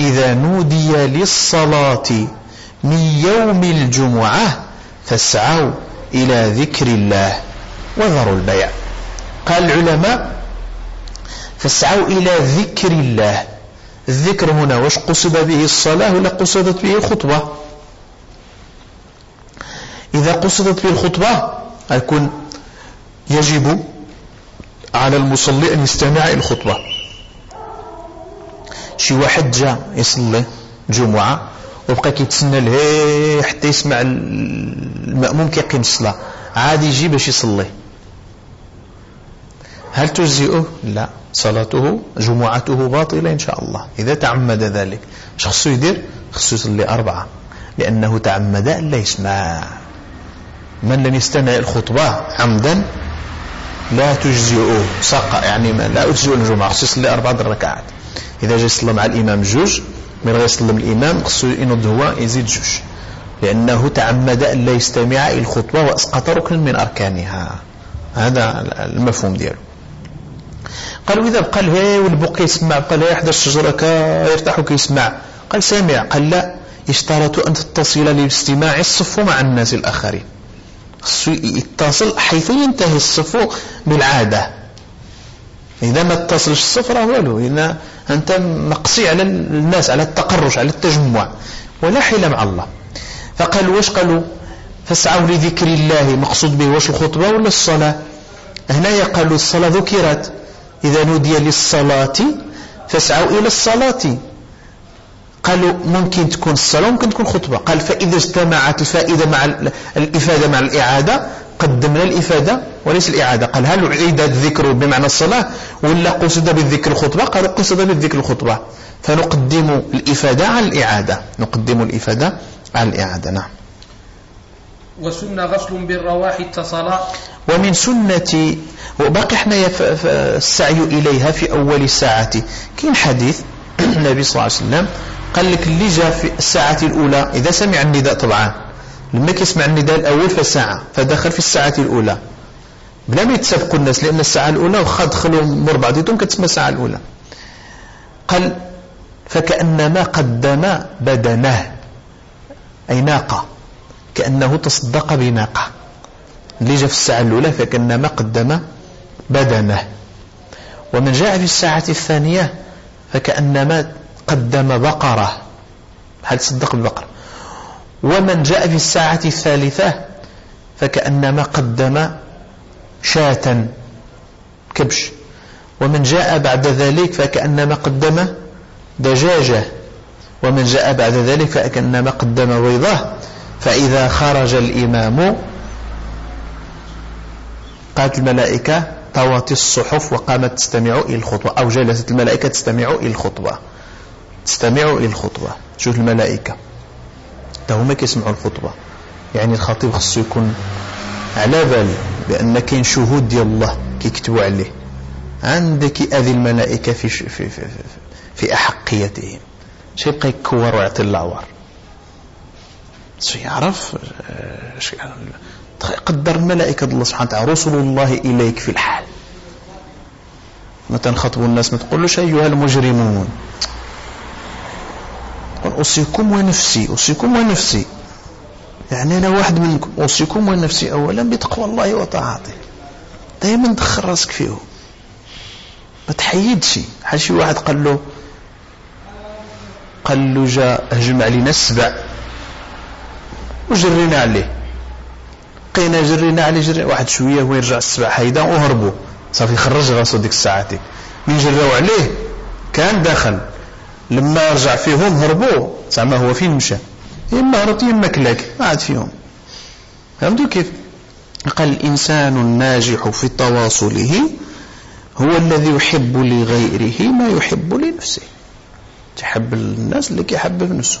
إذا نودي للصلاة من يوم الجمعة فاسعوا إلى ذكر الله وذروا البيع. قال العلماء فاسعوا إلى ذكر الله. الذكر هنا واش قصد به الصلاة ولا قصدت به الخطبة؟ إذا قصدت به الخطبة يكون يجب على المصلي أن يستمع إلى الخطبة. شي واحد جاء يصلي الجمعة وبقى كيتسنى له حتى يسمع المأموم كيقيم الصلاة. عادي يجي باش يصلي. هل تجزئه؟ لا. صلاته جمعته باطلة إن شاء الله. إذا تعمد ذلك شخص يدير؟ خصو يصلي أربعة. لأنه تعمد أن لا يسمع. من لم يستمع الخطبة عمدا لا تجزئه. سقى يعني لا تجزئ الجمعة خصو يصلي أربعة ركعات إذا جاء يصلي مع الإمام جوج من غير يسلم الإمام خصو ينوض هو يزيد جوج. لأنه تعمد أن لا يستمع إلى الخطبة وأسقط ركن من أركانها. هذا المفهوم ديالو. قالوا إذا بقى له والبق يسمع بقى له يحضر الشجرة يرتاح وكيسمع. قال سامع قال لا. يشترط أن تتصل لاستماع الصف مع الناس الآخرين. يتصل حيث ينتهي الصف بالعادة. إذا ما اتصلش الصف راه والو. أنت مقصي على الناس على التقرش على التجمع ولا حيلة مع الله. فقالوا واش قالوا؟ فاسعوا لذكر الله مقصود به واش الخطبة ولا الصلاة؟ هنا قالوا الصلاة ذكرت. إذا نودي للصلاة فاسعوا إلى الصلاة. قالوا ممكن تكون الصلاة ممكن تكون خطبة. قال فإذا اجتمعت الفائدة مع الإفادة مع الإعادة قدمنا الإفادة. وليس الإعادة. قال هل عيد الذكر بمعنى الصلاة ولا قصد بالذكر الخطبة؟ قالوا قصد بالذكر الخطبة. فنقدم الإفادة على الإعادة. نقدم الإفادة على الإعادة. نعم. وسن غسل بالرواح اتصلا. ومن سنة وباقي إحنا السعي إليها في أول الساعة. كاين حديث النبي صلى الله عليه وسلم قال لك اللي جاء في الساعة الأولى إذا سمع النداء طبعا. لما كيسمع النداء الأول فساعة فدخل في الساعة الأولى. بلا ما يتسابقوا الناس لأن الساعة الأولى وخا دخلوا مر بعضهم كتسمى الساعة الأولى. قال فكأنما قدم بدنه أي ناقة كأنه تصدق بناقة. اللي جاء في الساعة الأولى فكأنما قدم بدنه ومن جاء في الساعة الثانية فكأنما قدم بقرة. هل تصدق بالبقرة؟ ومن جاء في الساعة الثالثة فكأنما قدم شاة كبش. ومن جاء بعد ذلك فكأنما قدم دجاجة. ومن جاء بعد ذلك فكأنما قدم بيضة. فإذا خرج الإمام قالت الملائكة طوت الصحف وقامت تستمع إلى الخطبة أو جلست الملائكة تستمع إلى الخطبة. تستمع إلى الخطبة. شوف الملائكة. هما كيسمعوا الخطبة. يعني الخطيب خصو يكون على بال بأن كاين شهود ديال الله كيكتبوا عليه. عندك يأذي الملائكة في, في, في, في, في أحقيتهم. شي يبقى يكور ويعطي العوار شو يعرف قدر الملائكة الله سبحانه وتعالى رسل الله إليك في الحال. ما تنخطبوا الناس ما تقولوش أيها المجرمون. أوصيكم ونفسي أوصيكم ونفسي. يعني أنا واحد منكم أوصيكم ونفسي أولا بتقوى الله وطاعته. دائما دخل راسك فيه. ما تحيدش. حال شي واحد قال له قال له جاء هجم علينا السبع. وجرينا عليه. بقينا جرينا عليه جري واحد شوية هو يرجع السبع حيدا وهربوا. صافي خرج راسو ديك الساعات. من جراو عليه كان داخل. لما رجع فيهم هربوا. زعما هو فين مشى؟ إما هربت إما كلاك ما عاد فيهم. فهمتوا كيف؟ قال الإنسان الناجح في تواصله هو الذي يحب لغيره ما يحب لنفسه. تحب الناس اللي كيحبب نفسه.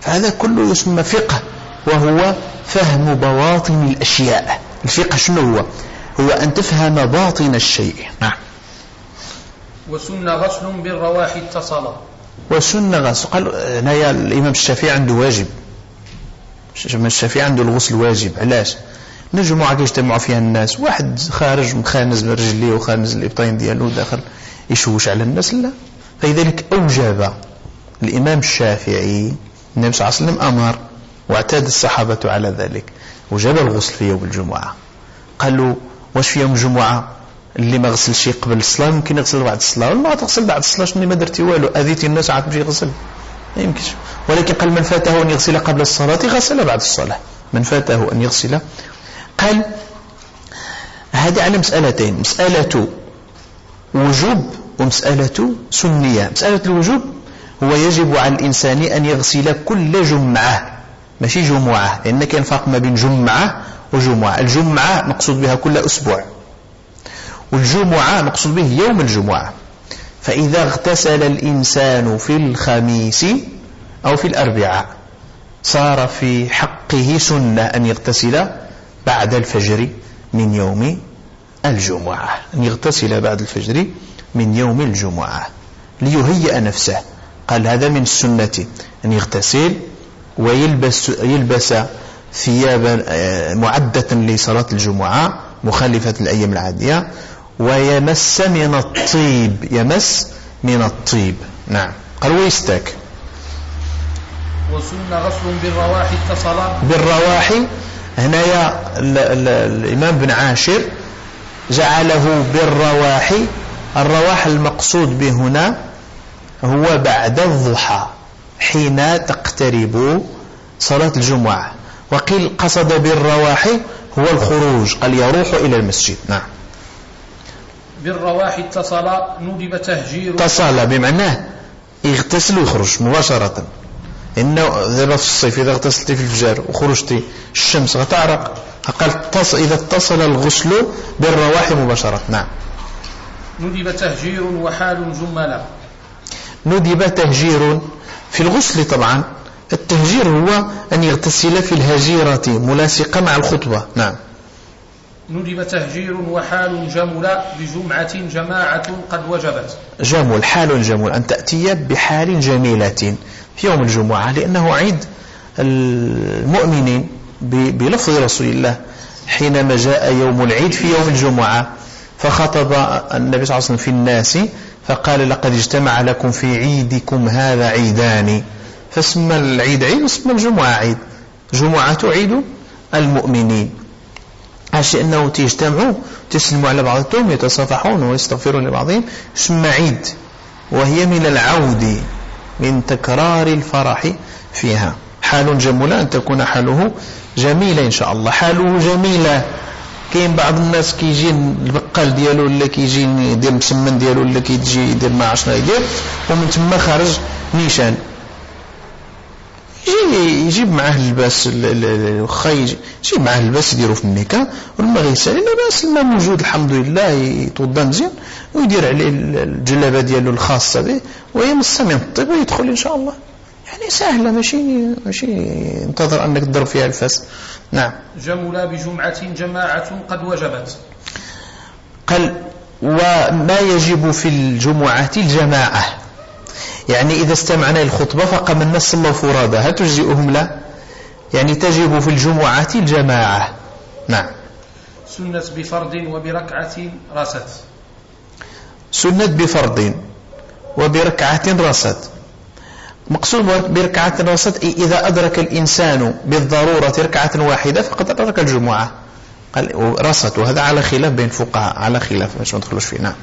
فهذا كله يسمى فقه وهو فهم بواطن الأشياء. الفقه شنو هو؟ هو أن تفهم باطن الشيء. نعم. وسن غسل بالرواح اتصل. وسن غسل. قال هنايا الإمام الشافعي عنده واجب. الشافعي عنده الغسل واجب علاش؟ نجمع كيجتمعوا فيها الناس واحد خارج مخانز من رجليه وخانز الإبطين ديالو داخل يشوش على الناس لا. فلذلك أوجب الإمام الشافعي النبي صلى الله عليه وسلم أمر واعتاد الصحابة على ذلك وجب الغسل في يوم الجمعه قالوا واش في يوم الجمعه اللي ما غسلش قبل الصلاة؟ ممكن يغسل بعد الصلاة. ولا تغسل بعد الصلاة شنو ما درتي والو؟ اذيتي الناس عاد تمشي يغسل. ما يمكنش ولكن قال من فاته أن يغسل قبل الصلاة غسل بعد الصلاة. من فاته أن يغسل. قال هذه على مسألتين. مسألة وجوب ومسألة سنية. مسألة الوجوب هو يجب على الإنسان أن يغسل كل جمعة. ماشي جمعة. لأن كاين فرق ما بين جمعة وجمعة. الجمعة مقصود بها كل أسبوع. والجمعة مقصود به يوم الجمعة. فإذا اغتسل الإنسان في الخميس أو في الأربعاء صار في حقه سنة أن يغتسل بعد الفجر من يوم الجمعة أن يغتسل بعد الفجر من يوم الجمعة ليهيئ نفسه. قال هذا من السنة أن يغتسل ويلبس يلبس ثيابا آه، معدة لصلاة الجمعة مخالفة الأيام العادية ويمس من الطيب يمس من الطيب. نعم. قال ويستاك وسن غسل بالرواح اتصل. بالرواح. هنايا الإمام بن عاشر جعله بالرواح. الرواح المقصود به هنا هو بعد الضحى حين تقترب صلاة الجمعة. وقيل قصد بالرواح هو الخروج قال يروح إلى المسجد. نعم. بالرواح اتصل ندب تهجير. اتصل بمعناه يغتسل ويخرج مباشرة. إنه دابا في الصيف إذا اغتسلتي في الفجر وخرجتي الشمس غتعرق قال إذا اتصل الغسل بالرواح مباشرة. نعم. ندب تهجير وحال جملا ندب تهجير في الغسل طبعا. التهجير هو أن يغتسل في الهجيرة ملاصقة مع الخطبة. نعم. ندب تهجير وحال جمل بجمعة جماعة قد وجبت. جمل حال جمل أن تأتي بحال جميلة في يوم الجمعة لأنه عيد المؤمنين بلفظ رسول الله. حينما جاء يوم العيد في يوم الجمعة فخطب النبي صلى الله عليه وسلم في الناس فقال لقد اجتمع لكم في عيدكم هذا عيدان. فسمى العيد عيد وسمى الجمعة عيد. جمعة عيد المؤمنين. عشان أنه تجتمعوا تسلموا على بعضهم يتصافحون ويستغفرون لبعضهم. يسمى عيد وهي من العود من تكرار الفرح فيها. حال جميلة أن تكون حاله جميلة إن شاء الله. حاله جميلة. كاين بعض الناس كيجي البقال ديالو ولا كيجي يدير مسمن ديالو ولا كيجي يدير ما عرفش يدير ومن تما خارج نيشان. يجي يجيب معاه اللباس واخا يجيب معاه اللباس يديرو في الميكا والما غيسالي لاباس الماء موجود الحمد لله يتوضا مزيان ويدير عليه الجلابة ديالو الخاصة به ويمس من الطيب ويدخل إن شاء الله. يعني سهلة ماشي ماشي ينتظر أنك تضرب فيها الفاس. نعم. جمل بجمعة جماعة قد وجبت. قال وما يجب في الجمعة الجماعة؟ يعني إذا استمعنا الخطبة فقام الناس صلوا فرادى هل تجزئهم لا؟ يعني تجب في الجمعة الجماعة. نعم. سنت بفرض وبركعة رست. سنت بفرض وبركعة رست. مقصود بركعة رست إذا أدرك الإنسان بالضرورة ركعة واحدة فقد أدرك الجمعة. قال رست. وهذا على خلاف بين فقهاء على خلاف. باش ما ندخلوش فيه. نعم.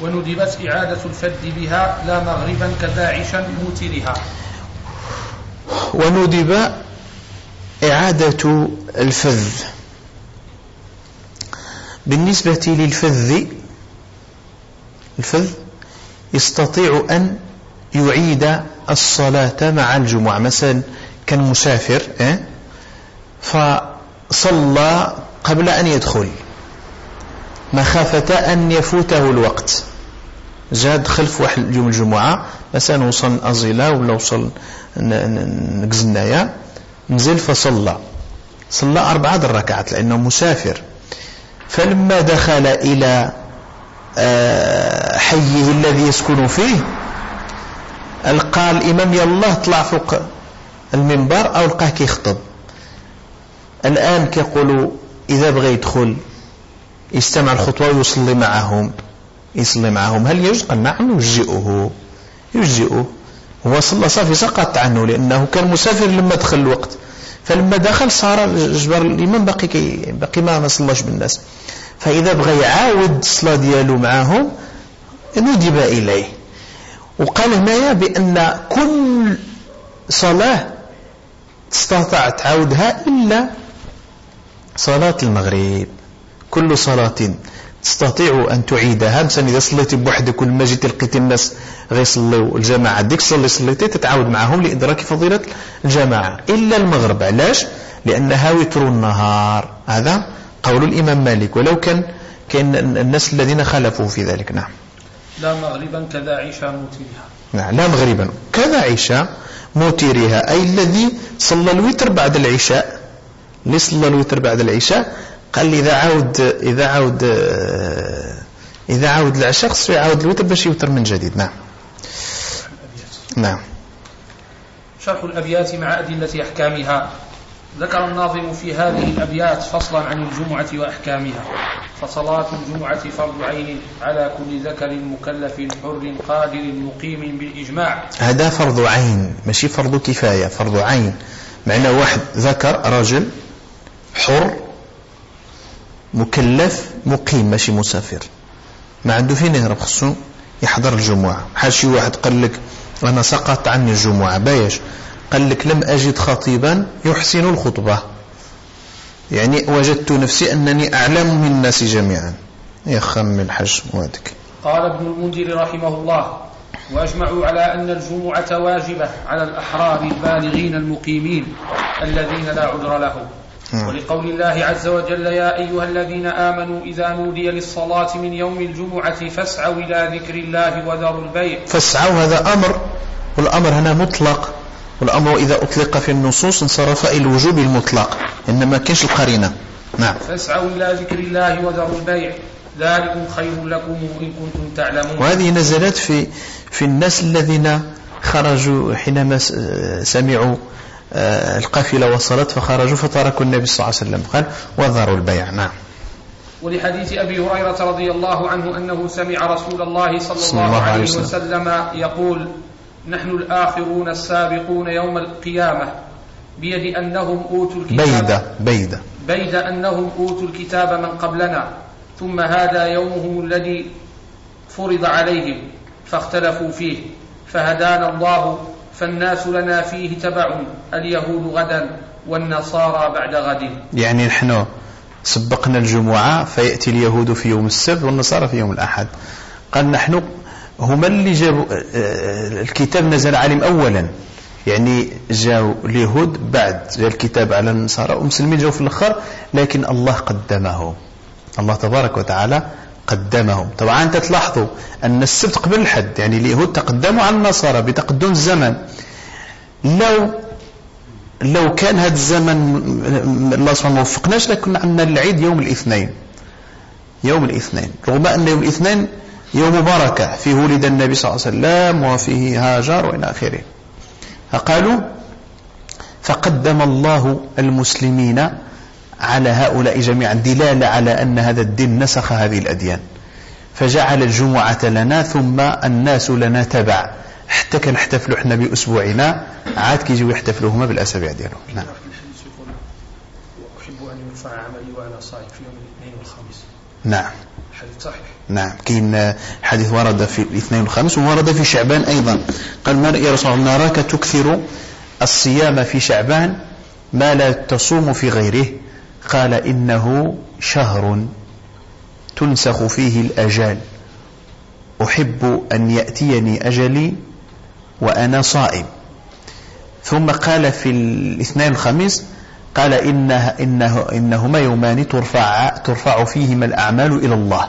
وندبت إعادة الفد بها لا مغربا كداعشا موترها. وندب إعادة الفذ. بالنسبة للفذ الفذ يستطيع أن يعيد الصلاة مع الجمعة. مثلا كان مسافر فصلى قبل أن يدخل. مخافة أن يفوته الوقت. جا دخل في واحد يوم الجمعة مثلا وصل أزيلا ولا وصل نقزنايا نزل فصلى. صلى أربعة الركعات لأنه مسافر. فلما دخل إلى آه، حيه الذي يسكن فيه ألقى الإمام يالله طلع فوق المنبر أو لقاه كيخطب. الآن كيقولوا إذا بغى يدخل يستمع الخطوة ويصلي معهم. يصلي معهم. هل قال نعم يجزئه يجزئه. هو صلى صافي سقط عنه لأنه كان مسافر لما دخل الوقت. فلما دخل صار جبر الإمام باقي كي باقي ما صلاش بالناس. فإذا بغى يعاود الصلاة ديالو معهم ندب إليه. وقال هنايا بأن كل صلاة تستطيع تعاودها إلا صلاة المغرب. كل صلاة تستطيع أن تعيدها مثلا إذا صليتي بوحدك ولما جيتي لقيتي الناس غيصليو الجماعة. ديك صلي صليتي تتعاود معهم لإدراك فضيلة الجماعة. إلا المغرب. علاش؟ لأنها وتر النهار. هذا قول الإمام مالك. ولو كان كان الناس الذين خالفوا في ذلك. نعم. لا مغربا كذا عشاء موترها. نعم. لا مغربا. كذا عشاء موترها. أي الذي صلى الوتر بعد العشاء. اللي صلى الوتر بعد العشاء؟ قال لي إذا عاود إذا عاود إذا عاود العشاء خصو يعاود الوتر باش يوتر من جديد. نعم. نعم. شرح الأبيات مع أدلة أحكامها. ذكر الناظم في هذه الأبيات فصلا عن الجمعة وأحكامها. فصلاة الجمعة فرض عين على كل ذكر مكلف حر قادر مقيم بالإجماع. هذا فرض عين. ماشي فرض كفاية فرض عين. معنى واحد ذكر رجل حر مكلف مقيم ماشي مسافر. ما عنده فين يهرب خصو يحضر الجمعة. بحال شي واحد قال لك أنا سقط عني الجمعة بايش قال لك لم أجد خطيبا يحسن الخطبة. يعني وجدت نفسي أنني أعلم من الناس جميعا. يا خم الحج وادك قال ابن المنذر رحمه الله وأجمعوا على أن الجمعة واجبة على الأحرار البالغين المقيمين الذين لا عذر لهم. ولقول الله عز وجل يا أيها الذين آمنوا إذا نودي للصلاة من يوم الجمعة فاسعوا إلى ذكر الله وذروا البيع. فاسعوا هذا أمر والأمر هنا مطلق. والأمر إذا أطلق في النصوص انصرف إلى الوجوب المطلق إنما كاش القرينة. نعم. فاسعوا إلى ذكر الله وذروا البيع. ذلكم خير لكم إن كنتم تعلمون. وهذه نزلت في في الناس الذين خرجوا حينما سمعوا القافلة وصلت فخرجوا فتركوا النبي صلى الله عليه وسلم. قال وذروا البيع. نعم. ولحديث أبي هريرة رضي الله عنه أنه سمع رسول الله صلى الله عليه وسلم يقول نحن الآخرون السابقون يوم القيامة. بيد أنهم أوتوا الكتاب بيد بيد. بيد أنهم أوتوا الكتاب من قبلنا. ثم هذا يومهم الذي فرض عليهم فاختلفوا فيه. فهدانا الله فالناس لنا فيه تبع اليهود غدا والنصارى بعد غد. يعني نحن سبقنا الجمعة فيأتي اليهود في يوم السبت والنصارى في يوم الأحد. قال نحن هما اللي جابوا الكتاب نزل عليهم أولا. يعني جاءوا اليهود بعد جاء الكتاب على النصارى ومسلمين جاءوا في الأخر لكن الله قدمهم. الله تبارك وتعالى قدمهم طبعا أنت تلاحظوا أن السبت قبل الحد يعني اليهود تقدموا على النصارى بتقدم الزمن لو لو كان هذا الزمن الله سبحانه ما وفقناش لكنا عندنا العيد يوم الاثنين. يوم الاثنين. رغم أن يوم الاثنين يوم بركة فيه ولد النبي صلى الله عليه وسلم وفيه هاجر وإلى آخره. فقالوا فقدم الله المسلمين على هؤلاء جميعا دلالة على أن هذا الدين نسخ هذه الأديان. فجعل الجمعة لنا ثم الناس لنا تبع. حتى كنحتفلوا إحنا بأسبوعنا عاد كيجيو يحتفلوا هما بالأسابيع ديالهم. نعم. أحب أن يرفع عملي وأنا صائم في يوم الاثنين والخميس. نعم. حديث صحيح نعم. كاين حديث ورد في الاثنين والخميس وورد في شعبان أيضا. قال يا رسول الله نراك تكثر الصيام في شعبان ما لا تصوم في غيره. قال إنه شهر تنسخ فيه الأجال. أحب أن يأتيني أجلي وأنا صائم. ثم قال في الاثنين الخميس قال إنه إنه إنهما يومان ترفع, ترفع فيهما الأعمال إلى الله.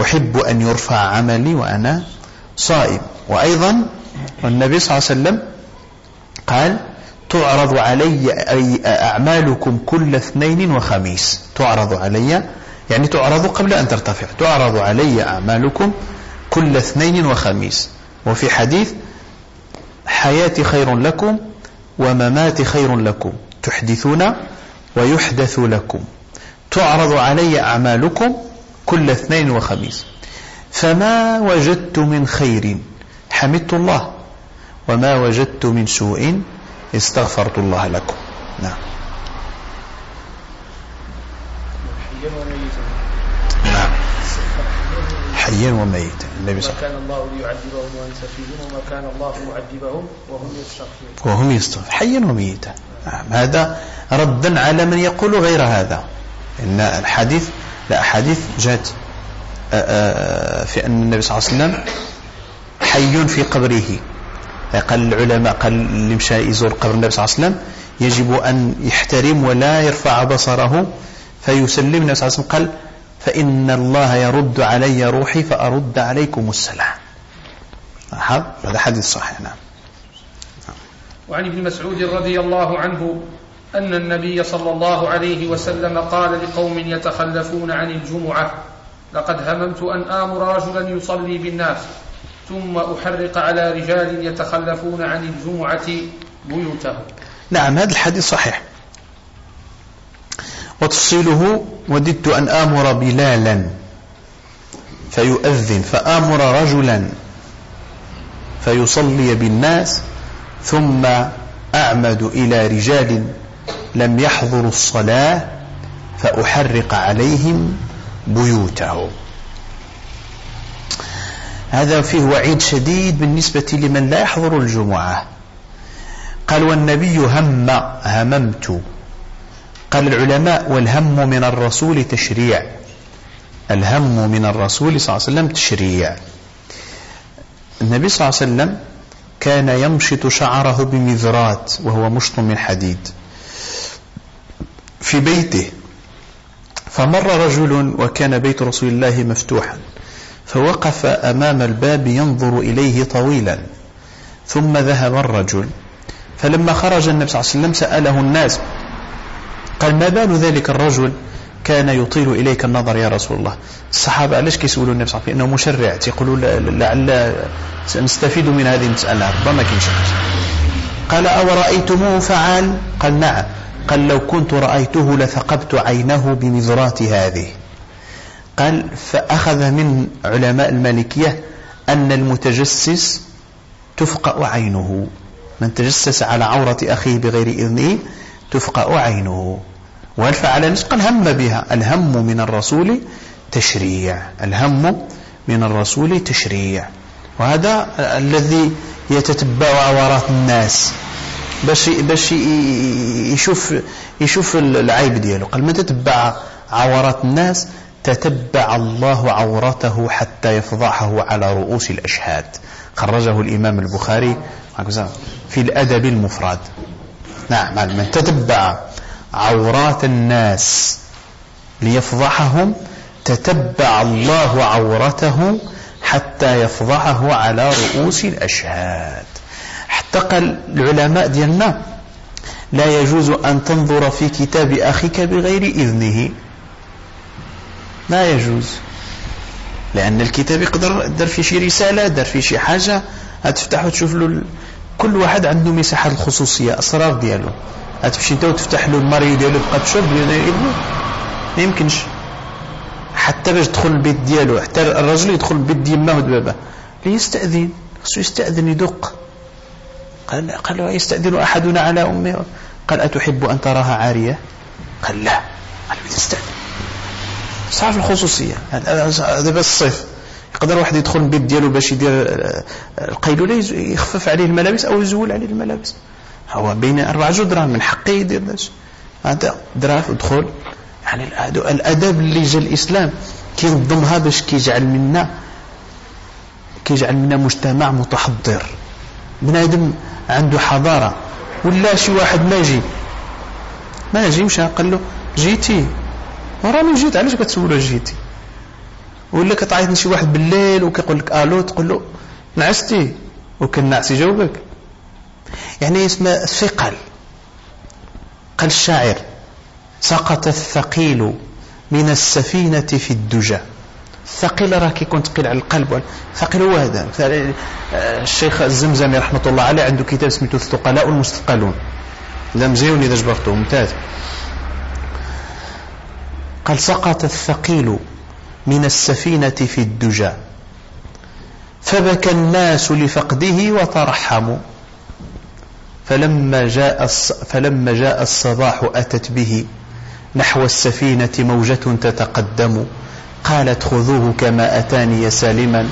أحب أن يرفع عملي وأنا صائم. وأيضا النبي صلى الله عليه وسلم قال تعرض علي أي أعمالكم كل اثنين وخميس. تعرض علي يعني تعرض قبل أن ترتفع. تعرض علي أعمالكم كل اثنين وخميس. وفي حديث حياتي خير لكم ومماتي خير لكم. تحدثون ويحدث لكم. تعرض علي أعمالكم كل اثنين وخميس. فما وجدت من خير؟ حمدت الله. وما وجدت من سوء؟ استغفرت الله لكم. نعم. نعم. حيا وميتا. النبي صلى الله عليه وسلم. كان الله ليعذبهم وانت فيهم وما كان الله معذبهم وهم يستغفرون. وهم يستغفرون حيا وميتا. نعم. هذا ردا على من يقول غير هذا. إن الحديث لا أحاديث جاءت في أن النبي صلى الله عليه وسلم حي في قبره. قال العلماء قال اللي مشى يزور قبر النبي صلى الله عليه وسلم يجب أن يحترم ولا يرفع بصره فيسلم. النبي صلى الله عليه وسلم قال فإن الله يرد علي روحي فأرد عليكم السلام. هذا حديث صحيح نعم. وعن ابن مسعود رضي الله عنه أن النبي صلى الله عليه وسلم قال لقوم يتخلفون عن الجمعة لقد هممت أن آمر رجلا يصلي بالناس. ثم أحرق على رجال يتخلفون عن الجمعة بيوتهم. نعم هذا الحديث صحيح. وتفصيله وددت أن آمر بلالا فيؤذن فآمر رجلا فيصلي بالناس ثم أعمد إلى رجال لم يحضروا الصلاة فأحرق عليهم بيوتهم. هذا فيه وعيد شديد بالنسبة لمن لا يحضر الجمعة. قال والنبي هم هممت. قال العلماء والهم من الرسول تشريع. الهم من الرسول صلى الله عليه وسلم تشريع. النبي صلى الله عليه وسلم كان يمشط شعره بمذرات وهو مشط من حديد. في بيته فمر رجل وكان بيت رسول الله مفتوحا. فوقف أمام الباب ينظر إليه طويلا. ثم ذهب الرجل. فلما خرج النبي صلى الله عليه وسلم سأله الناس قال ما بال ذلك الرجل؟ كان يطيل إليك النظر يا رسول الله. الصحابة علاش كيسولوا النبي صلى الله عليه وسلم؟ إنه مشرع. تيقولوا لعل سنستفيد من هذه المسألة. ربما كاين قال أو رأيتموه فعل قال نعم. قال لو كنت رأيته لثقبت عينه بمزرات هذه. قال فأخذ من علماء المالكية أن المتجسس تفقأ عينه. من تجسس على عورة أخيه بغير إذنه تفقأ عينه. وهل فعل نسق قال هم بها الهم من الرسول تشريع. الهم من الرسول تشريع. وهذا الذي يتتبع عورات الناس. باش باش يشوف يشوف العيب ديالو. قال ما تتبع عورات الناس تتبع الله عورته حتى يفضحه على رؤوس الأشهاد. خرجه الإمام البخاري. في الأدب المفرد. نعم من تتبع عورات الناس ليفضحهم تتبع الله عورته حتى يفضحه على رؤوس الأشهاد. حتى قال العلماء ديالنا. لا يجوز أن تنظر في كتاب أخيك بغير إذنه. لا يجوز. لأن الكتاب يقدر دار فيه شي رسالة دار فيه شي حاجة. هتفتح وتشوف له كل واحد عنده مساحة الخصوصية أسرار ديالو. هتمشي انت وتفتح له الماري ديالو تبقى تشوف ما يمكنش. حتى باش تدخل البيت ديالو حتى الرجل يدخل البيت ديال ما بابا ليستأذن خصو يستأذن يدق. قال قال يستأذن أحدنا على أمه. قال أتحب أن تراها عارية؟ قال لا. قال يستأذن. صعب الخصوصية. هذا بس الصيف يقدر واحد يدخل البيت ديالو باش يدير القيلولة يخفف عليه الملابس أو يزول عليه الملابس. هو بين أربع جدران من حقه يدير هذا دراف ودخول يعني الأدب اللي جا الإسلام. كينظمها باش كيجعل منا كيجعل منا مجتمع متحضر. بنادم عنده حضارة. ولا شي واحد ماجي ما جي مشى قال له. جيتي. وراني جيت علاش كتسولو جيتي ولا كتعيط شي واحد بالليل وكيقول لك ألو تقول له نعستي وكنعس يجاوبك يعني اسمه ثقل. قال الشاعر سقط الثقيل من السفينة في الدجى. الثقيل راه كيكون ثقيل على القلب. الثقيل هو هذا. الشيخ الزمزمي رحمة الله عليه عنده كتاب سميته الثقلاء والمستثقلون لا مزيون إذا جبرته. ممتاز. قال سقط الثقيل من السفينة في الدجى فبكى الناس لفقده وترحموا. فلما جاء فلما جاء الصباح أتت به نحو السفينة موجة تتقدم. قالت خذوه كما أتاني سالما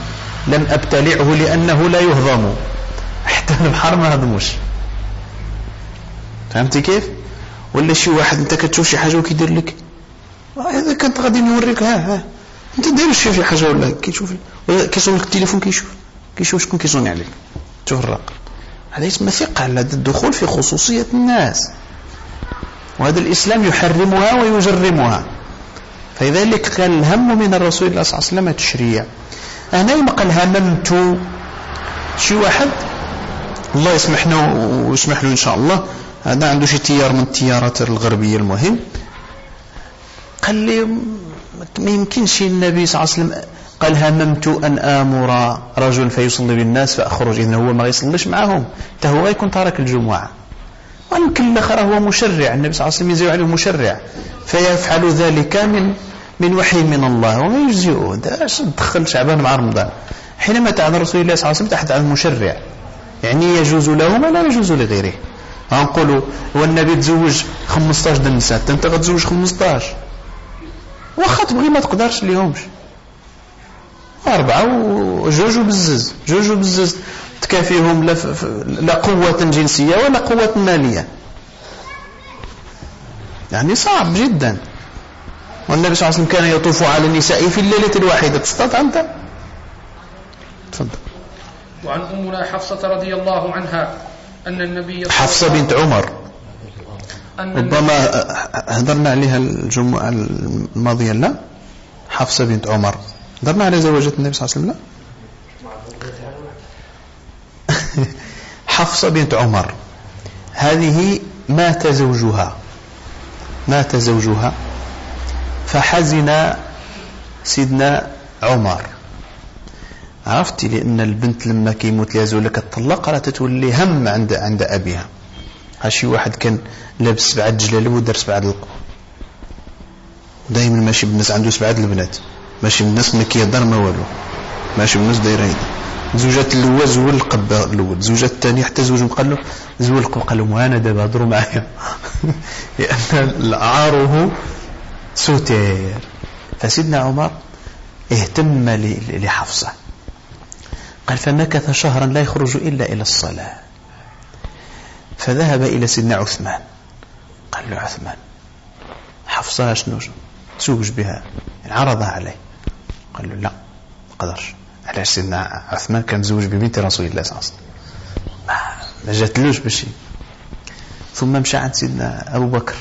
لم أبتلعه لأنه لا يهضم. حتى البحر ما هضموش. فهمتي كيف؟ ولا شي واحد أنت كتشوف شي حاجة وكيدير لك؟ هذا كنت غادي نوريك ها ها. انت داير شي حاجة ولا كيشوف؟ كيصون لك التليفون كيشوف. كيشوف شكون كيصوني عليك. شوف هذا يسمى ثقة على الدخول في خصوصية الناس. وهذا الإسلام يحرمها ويجرمها. فلذلك كان الهم من الرسول صلى الله عليه وسلم التشريع. هنا ما قال هممت. شي واحد الله يسمح له ويسمح له إن شاء الله. هذا عنده شي تيار من التيارات الغربية المهم. قال لي ما يمكنش النبي صلى الله عليه وسلم قال هممت أن آمر رجل فيصلي بالناس فأخرج إذن هو ما يصليش معهم حتى هو يكون تارك الجمعة. ويمكن الآخر هو مشرع النبي صلى الله عليه وسلم يزيد عليه مشرع. فيفعل ذلك من من وحي من الله وما يجزئه. اش دخل شعبان مع رمضان. حينما تعد رسول الله صلى الله عليه وسلم تحت عن المشرع. يعني يجوز له ما لا يجوز لغيره. غنقولوا هو النبي تزوج 15 د النساء أنت غتزوج 15 واخا تبغي ما تقدرش ليهمش. أربعة وجوج وبزز جوج وبزز. تكافيهم لا قوة جنسية ولا قوة مالية. يعني صعب جدا. والنبي صلى الله عليه وسلم كان يطوف على النساء في الليلة الواحدة. تستطيع أنت؟ تفضل. وعن أمنا حفصة رضي الله عنها أن النبي حفصة بنت عمر. ربما هدرنا عليها الجمعة الماضية لا؟ حفصة بنت عمر. هدرنا على زوجة النبي صلى الله عليه وسلم لا؟ حفصة بنت عمر. هذه مات زوجها. مات زوجها. فحزن سيدنا عمر. عرفتي لأن البنت لما كيموت لها زوجها كتطلق راه تتولي هم عند عند أبيها. شي واحد كان لابس سبعة جلال ودار سبعة القبة دائما ماشي بالناس عنده سبعة البنات. ماشي بالناس ما كيهضر ما والو. ماشي بالناس دايره هيدا زوجات الأول زول القبه الأول. زوجات الثانية حتى زوجهم قال له زول القبه قال لهم وأنا دابا هضروا معايا. لأن عاره ستير فسيدنا عمر اهتم لحفصة. قال فمكث شهرا لا يخرج إلا إلى الصلاة. فذهب إلى سيدنا عثمان. قال له عثمان حفصة شنو تزوج بها يعني عرضها عليه. قال له لا ما قدرش. علاش سيدنا عثمان كان مزوج ببنت رسول الله صلى الله عليه وسلم؟ ما جاتلوش بشي ثم مشى عند سيدنا أبو بكر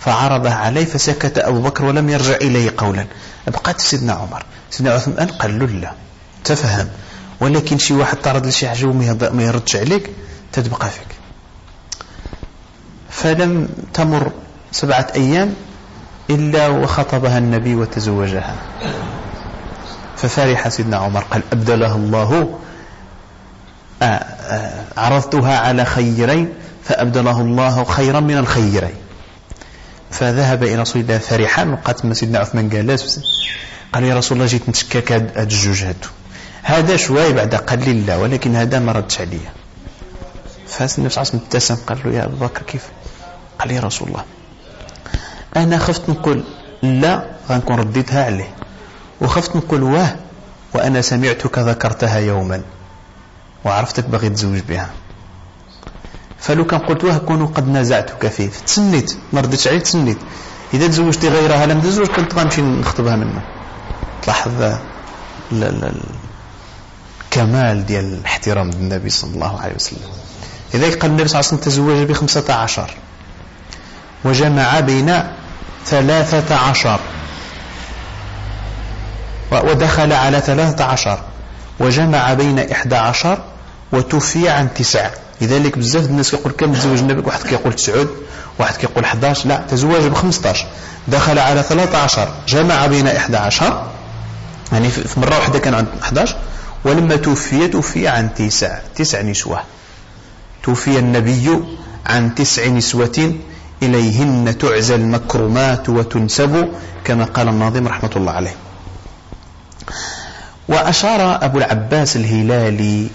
فعرضها عليه فسكت أبو بكر ولم يرجع إليه قولا. بقات سيدنا عمر. سيدنا عثمان قال له لا تفهم ولكن شي واحد تعرض لشي حاجة وما يردش عليك تتبقى فيك. فلم تمر سبعة أيام إلا وخطبها النبي وتزوجها. ففرح سيدنا عمر قال أبدلها الله. آه، آه، عرضتها على خيرين فأبدله الله خيرا من الخيرين. فذهب إلى رسول الله فرحا وقالت ما سيدنا عثمان جالس قال يا رسول الله جيت نتشكاك هاد الجوج هادو. هذا شوي بعد قال لا ولكن هذا ما ردش عليا. فسيدنا صلى الله عليه ابتسم قال له يا أبو بكر كيف؟ قال يا رسول الله. أنا خفت نقول لا غنكون رديتها عليه. وخفت نقول واه وأنا سمعتك ذكرتها يوما. وعرفتك باغي تزوج بها. فلو كان قلت واه كون قد نازعتك فيه. تسنيت ما ردتش عليه تسنيت. إذا تزوجتي غيرها لم تزوج كنت غنمشي نخطبها منه. تلاحظ الكمال ديال الاحترام النبي صلى الله عليه وسلم. لذلك قال النبي صلى الله عليه وسلم تزوج بخمسة عشر. وجمع بين ثلاثة عشر. ودخل على ثلاثة عشر. وجمع بين إحدى عشر وتوفي عن تسع. لذلك بزاف الناس يقول كم تزوج النبي واحد كيقول تسعود واحد كيقول 11 لا تزوج ب 15 دخل على 13 جمع بين 11 يعني في مرة واحدة كان عند 11 ولما توفي توفي عن تسع تسع نسوة. توفي النبي عن تسع نسوة إليهن تعزى المكرمات وتنسب كما قال الناظم رحمة الله عليه. وأشار أبو العباس الهلالي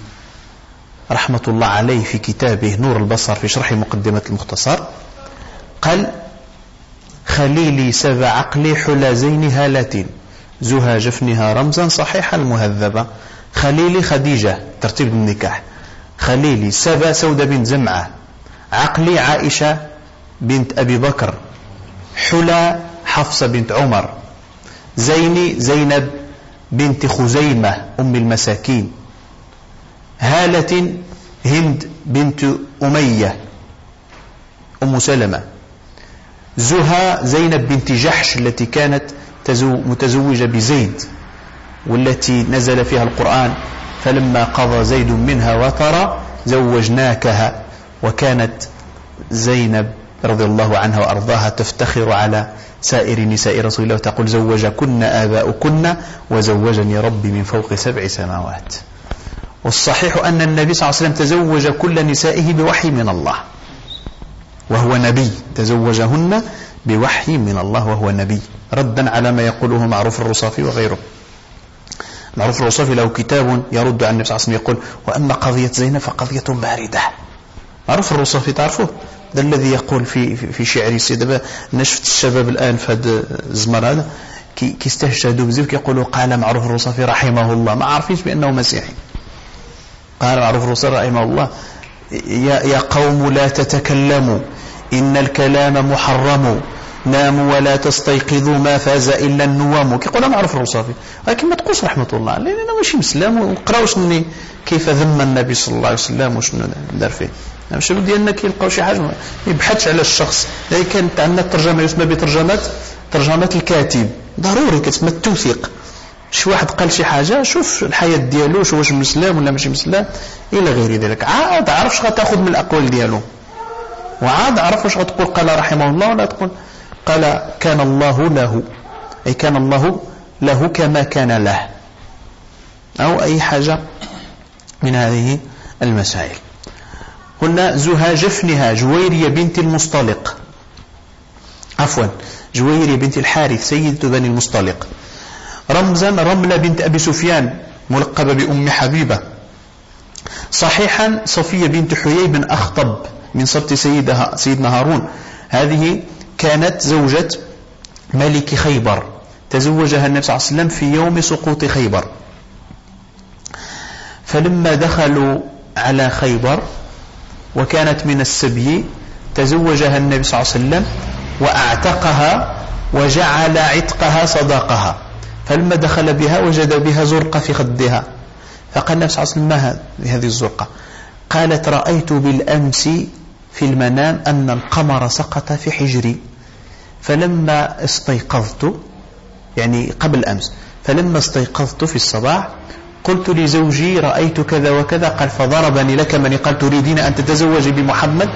رحمة الله عليه في كتابه نور البصر في شرح مقدمة المختصر قال خليلي سبع عقلي حلى زين هالة زها جفنها رمزا صحيح المهذبة خليلي خديجة ترتيب النكاح. خليلي سبا سودة بنت زمعة عقلي عائشة بنت أبي بكر حلى حفصة بنت عمر زيني زينب بنت خزيمة أم المساكين هالة هند بنت أمية أم سلمة زها زينب بنت جحش التي كانت متزوجة بزيد والتي نزل فيها القرآن فلما قضى زيد منها وطرا زوجناكها وكانت زينب رضي الله عنها وأرضاها تفتخر على سائر نساء رسول الله وتقول زوجكن آباؤكن وزوجني ربي من فوق سبع سماوات. والصحيح أن النبي صلى الله عليه وسلم تزوج كل نسائه بوحي من الله. وهو نبي. تزوجهن بوحي من الله وهو نبي. ردا على ما يقوله معروف الرصافي وغيره. معروف الرصافي له كتاب يرد عن النبي صلى الله عليه وسلم يقول وأما قضية زينب فقضية باردة. معروف الرصافي تعرفوه ده الذي يقول في في شعري سي دابا نشفت الشباب الآن في هذا الزمر هذا كيستهشدوا بزاف كيقولوا قال معروف الرصافي رحمه الله. ما عارفينش بأنه مسيحي. قال معروف الرصافي رحمه الله يا, يا قوم لا تتكلموا إن الكلام محرم ناموا ولا تستيقظوا ما فاز إلا النوام. كيقول معروف الرصافي ولكن ما تقولش رحمة الله. لأننا ماشي مسلم وقراو شنو كيف ذم النبي صلى الله عليه وسلم وشنو دار فيه. الشروط نعم، ديالنا كيلقاو شي حاجة؟ ما يبحثش على الشخص. يعني كانت عندنا الترجمه يسمى بترجمات ترجمات الكاتب. ضروري كتسمى التوثيق. شي واحد قال شي حاجة شوف الحياة ديالو شو واش مسلم ولا ماشي مسلم إلى غير ذلك. عاد عرف اش غتاخذ من الأقوال ديالو. وعاد عرف واش غتقول. قال رحمه الله ولا تقول. قال كان الله له. أي كان الله له كما كان له. أو أي حاجة من هذه المسائل. قلنا زها جفنها جويرية بنت المصطلق. عفوا جويرية بنت الحارث سيدة بني المصطلق. رمزا رملة بنت أبي سفيان ملقبة بأم حبيبة. صحيحا صفية بنت حيي بن أخطب من سبط سيدها سيدنا هارون. هذه كانت زوجة ملك خيبر. تزوجها النبي صلى الله عليه وسلم في يوم سقوط خيبر. فلما دخلوا على خيبر وكانت من السبي تزوجها النبي صلى الله عليه وسلم وأعتقها وجعل عتقها صداقها. فلما دخل بها وجد بها زرقة في خدها. فقال النبي صلى الله عليه وسلم ما هذه الزرقة؟ قالت رأيت بالأمس في المنام أن القمر سقط في حجري. فلما استيقظت يعني قبل أمس فلما استيقظت في الصباح قلت لزوجي رأيت كذا وكذا قال فضربني لك من قال تريدين أن تتزوجي بمحمد؟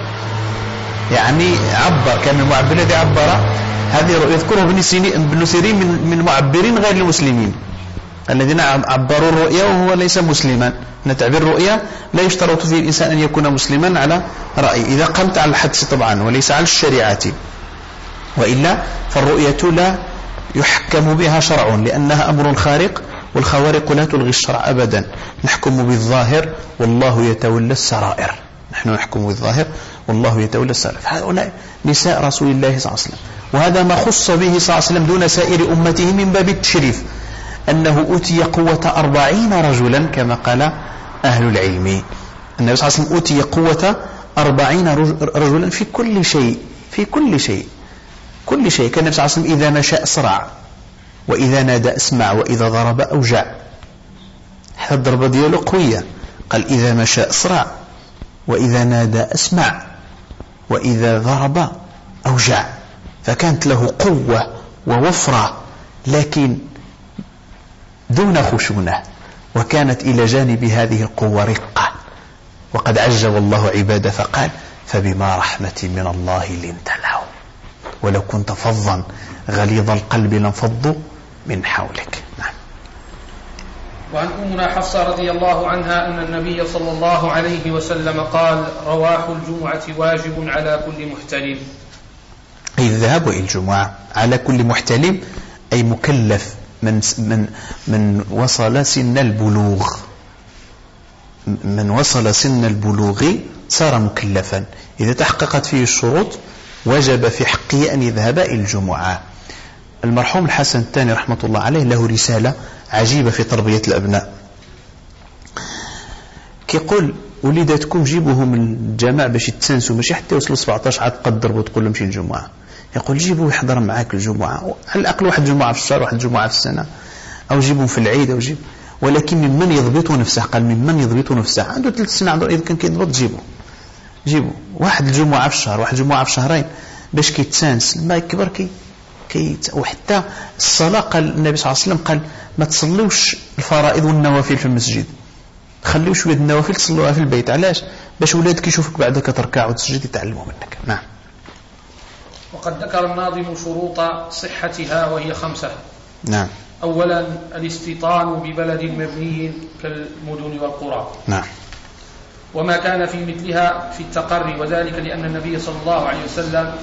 يعني عبر كان المعبر الذي عبر. هذه يذكره ابن سيرين من معبرين غير المسلمين. الذين عبروا الرؤيا وهو ليس مسلما. نتعبير الرؤيا لا يشترط فيه الإنسان أن يكون مسلما على رأي. إذا قمت على الحدث طبعا وليس على الشريعة. وإلا فالرؤية لا يحكم بها شرع لأنها أمر خارق. والخوارق لا تلغي الشرع أبدا. نحكم بالظاهر والله يتولى السرائر. نحن نحكم بالظاهر والله يتولى السرائر. هؤلاء نساء رسول الله صلى الله عليه وسلم. وهذا ما خص به صلى الله عليه وسلم دون سائر أمته من باب التشريف. أنه أوتي قوة أربعين رجلا كما قال أهل العلم. النبي صلى الله عليه وسلم أوتي قوة أربعين رجلا في كل شيء. في كل شيء. كل شيء. كان النبي صلى الله عليه وسلم إذا مشى أسرع وإذا نادى أسمع وإذا ضرب أوجع. حتى الضربة ديالو قوية. قال إذا مشى أسرع. وإذا نادى أسمع وإذا ضرب أوجع. فكانت له قوة ووفرة لكن دون خشونة. وكانت إلى جانب هذه القوة رقة. وقد عجب الله عباده فقال فبما رحمة من الله لنت لهم ولو كنت فظا غليظ القلب لانفضوا من حولك. نعم. وعن أمنا حفصة رضي الله عنها أن النبي صلى الله عليه وسلم قال رواح الجمعة واجب على كل محتلم. أي الذهاب إلى الجمعة على كل محتلم أي مكلف من من من وصل سن البلوغ. من وصل سن البلوغ صار مكلفا. إذا تحققت فيه الشروط وجب في حقه أن يذهب إلى الجمعة. المرحوم الحسن الثاني رحمة الله عليه له رسالة عجيبة في تربية الأبناء. كيقول وليداتكم جيبوهم الجامع باش يتسنسوا ماشي حتى يوصلوا 17 عاد تقدر وتقول لهم شي الجمعة. يقول جيبوا يحضر معاك الجمعة. على الأقل واحد الجمعة في الشهر واحد الجمعة في السنة. أو جيبهم في العيد أو جيب. ولكن ممن يضبط نفسه؟ قال ممن يضبط نفسه. عنده ثلاث سنين عنده إذا كان كيضبط جيبه جيبوا واحد الجمعة في الشهر واحد الجمعة في شهرين باش كيتسانس. لما يكبر كي كي وحتى الصلاة قال النبي صلى الله عليه وسلم قال ما تصلوش الفرائض والنوافل في المسجد. خليو شوية النوافل تصلوها في البيت. علاش؟ باش ولادك يشوفك بعد كتركع وتسجد يتعلموا منك. نعم. وقد ذكر الناظم شروط صحتها وهي خمسة. نعم. أولا الاستيطان ببلد مبني كالمدن والقرى. نعم. وما كان في مثلها في التقري وذلك لأن النبي صلى الله عليه وسلم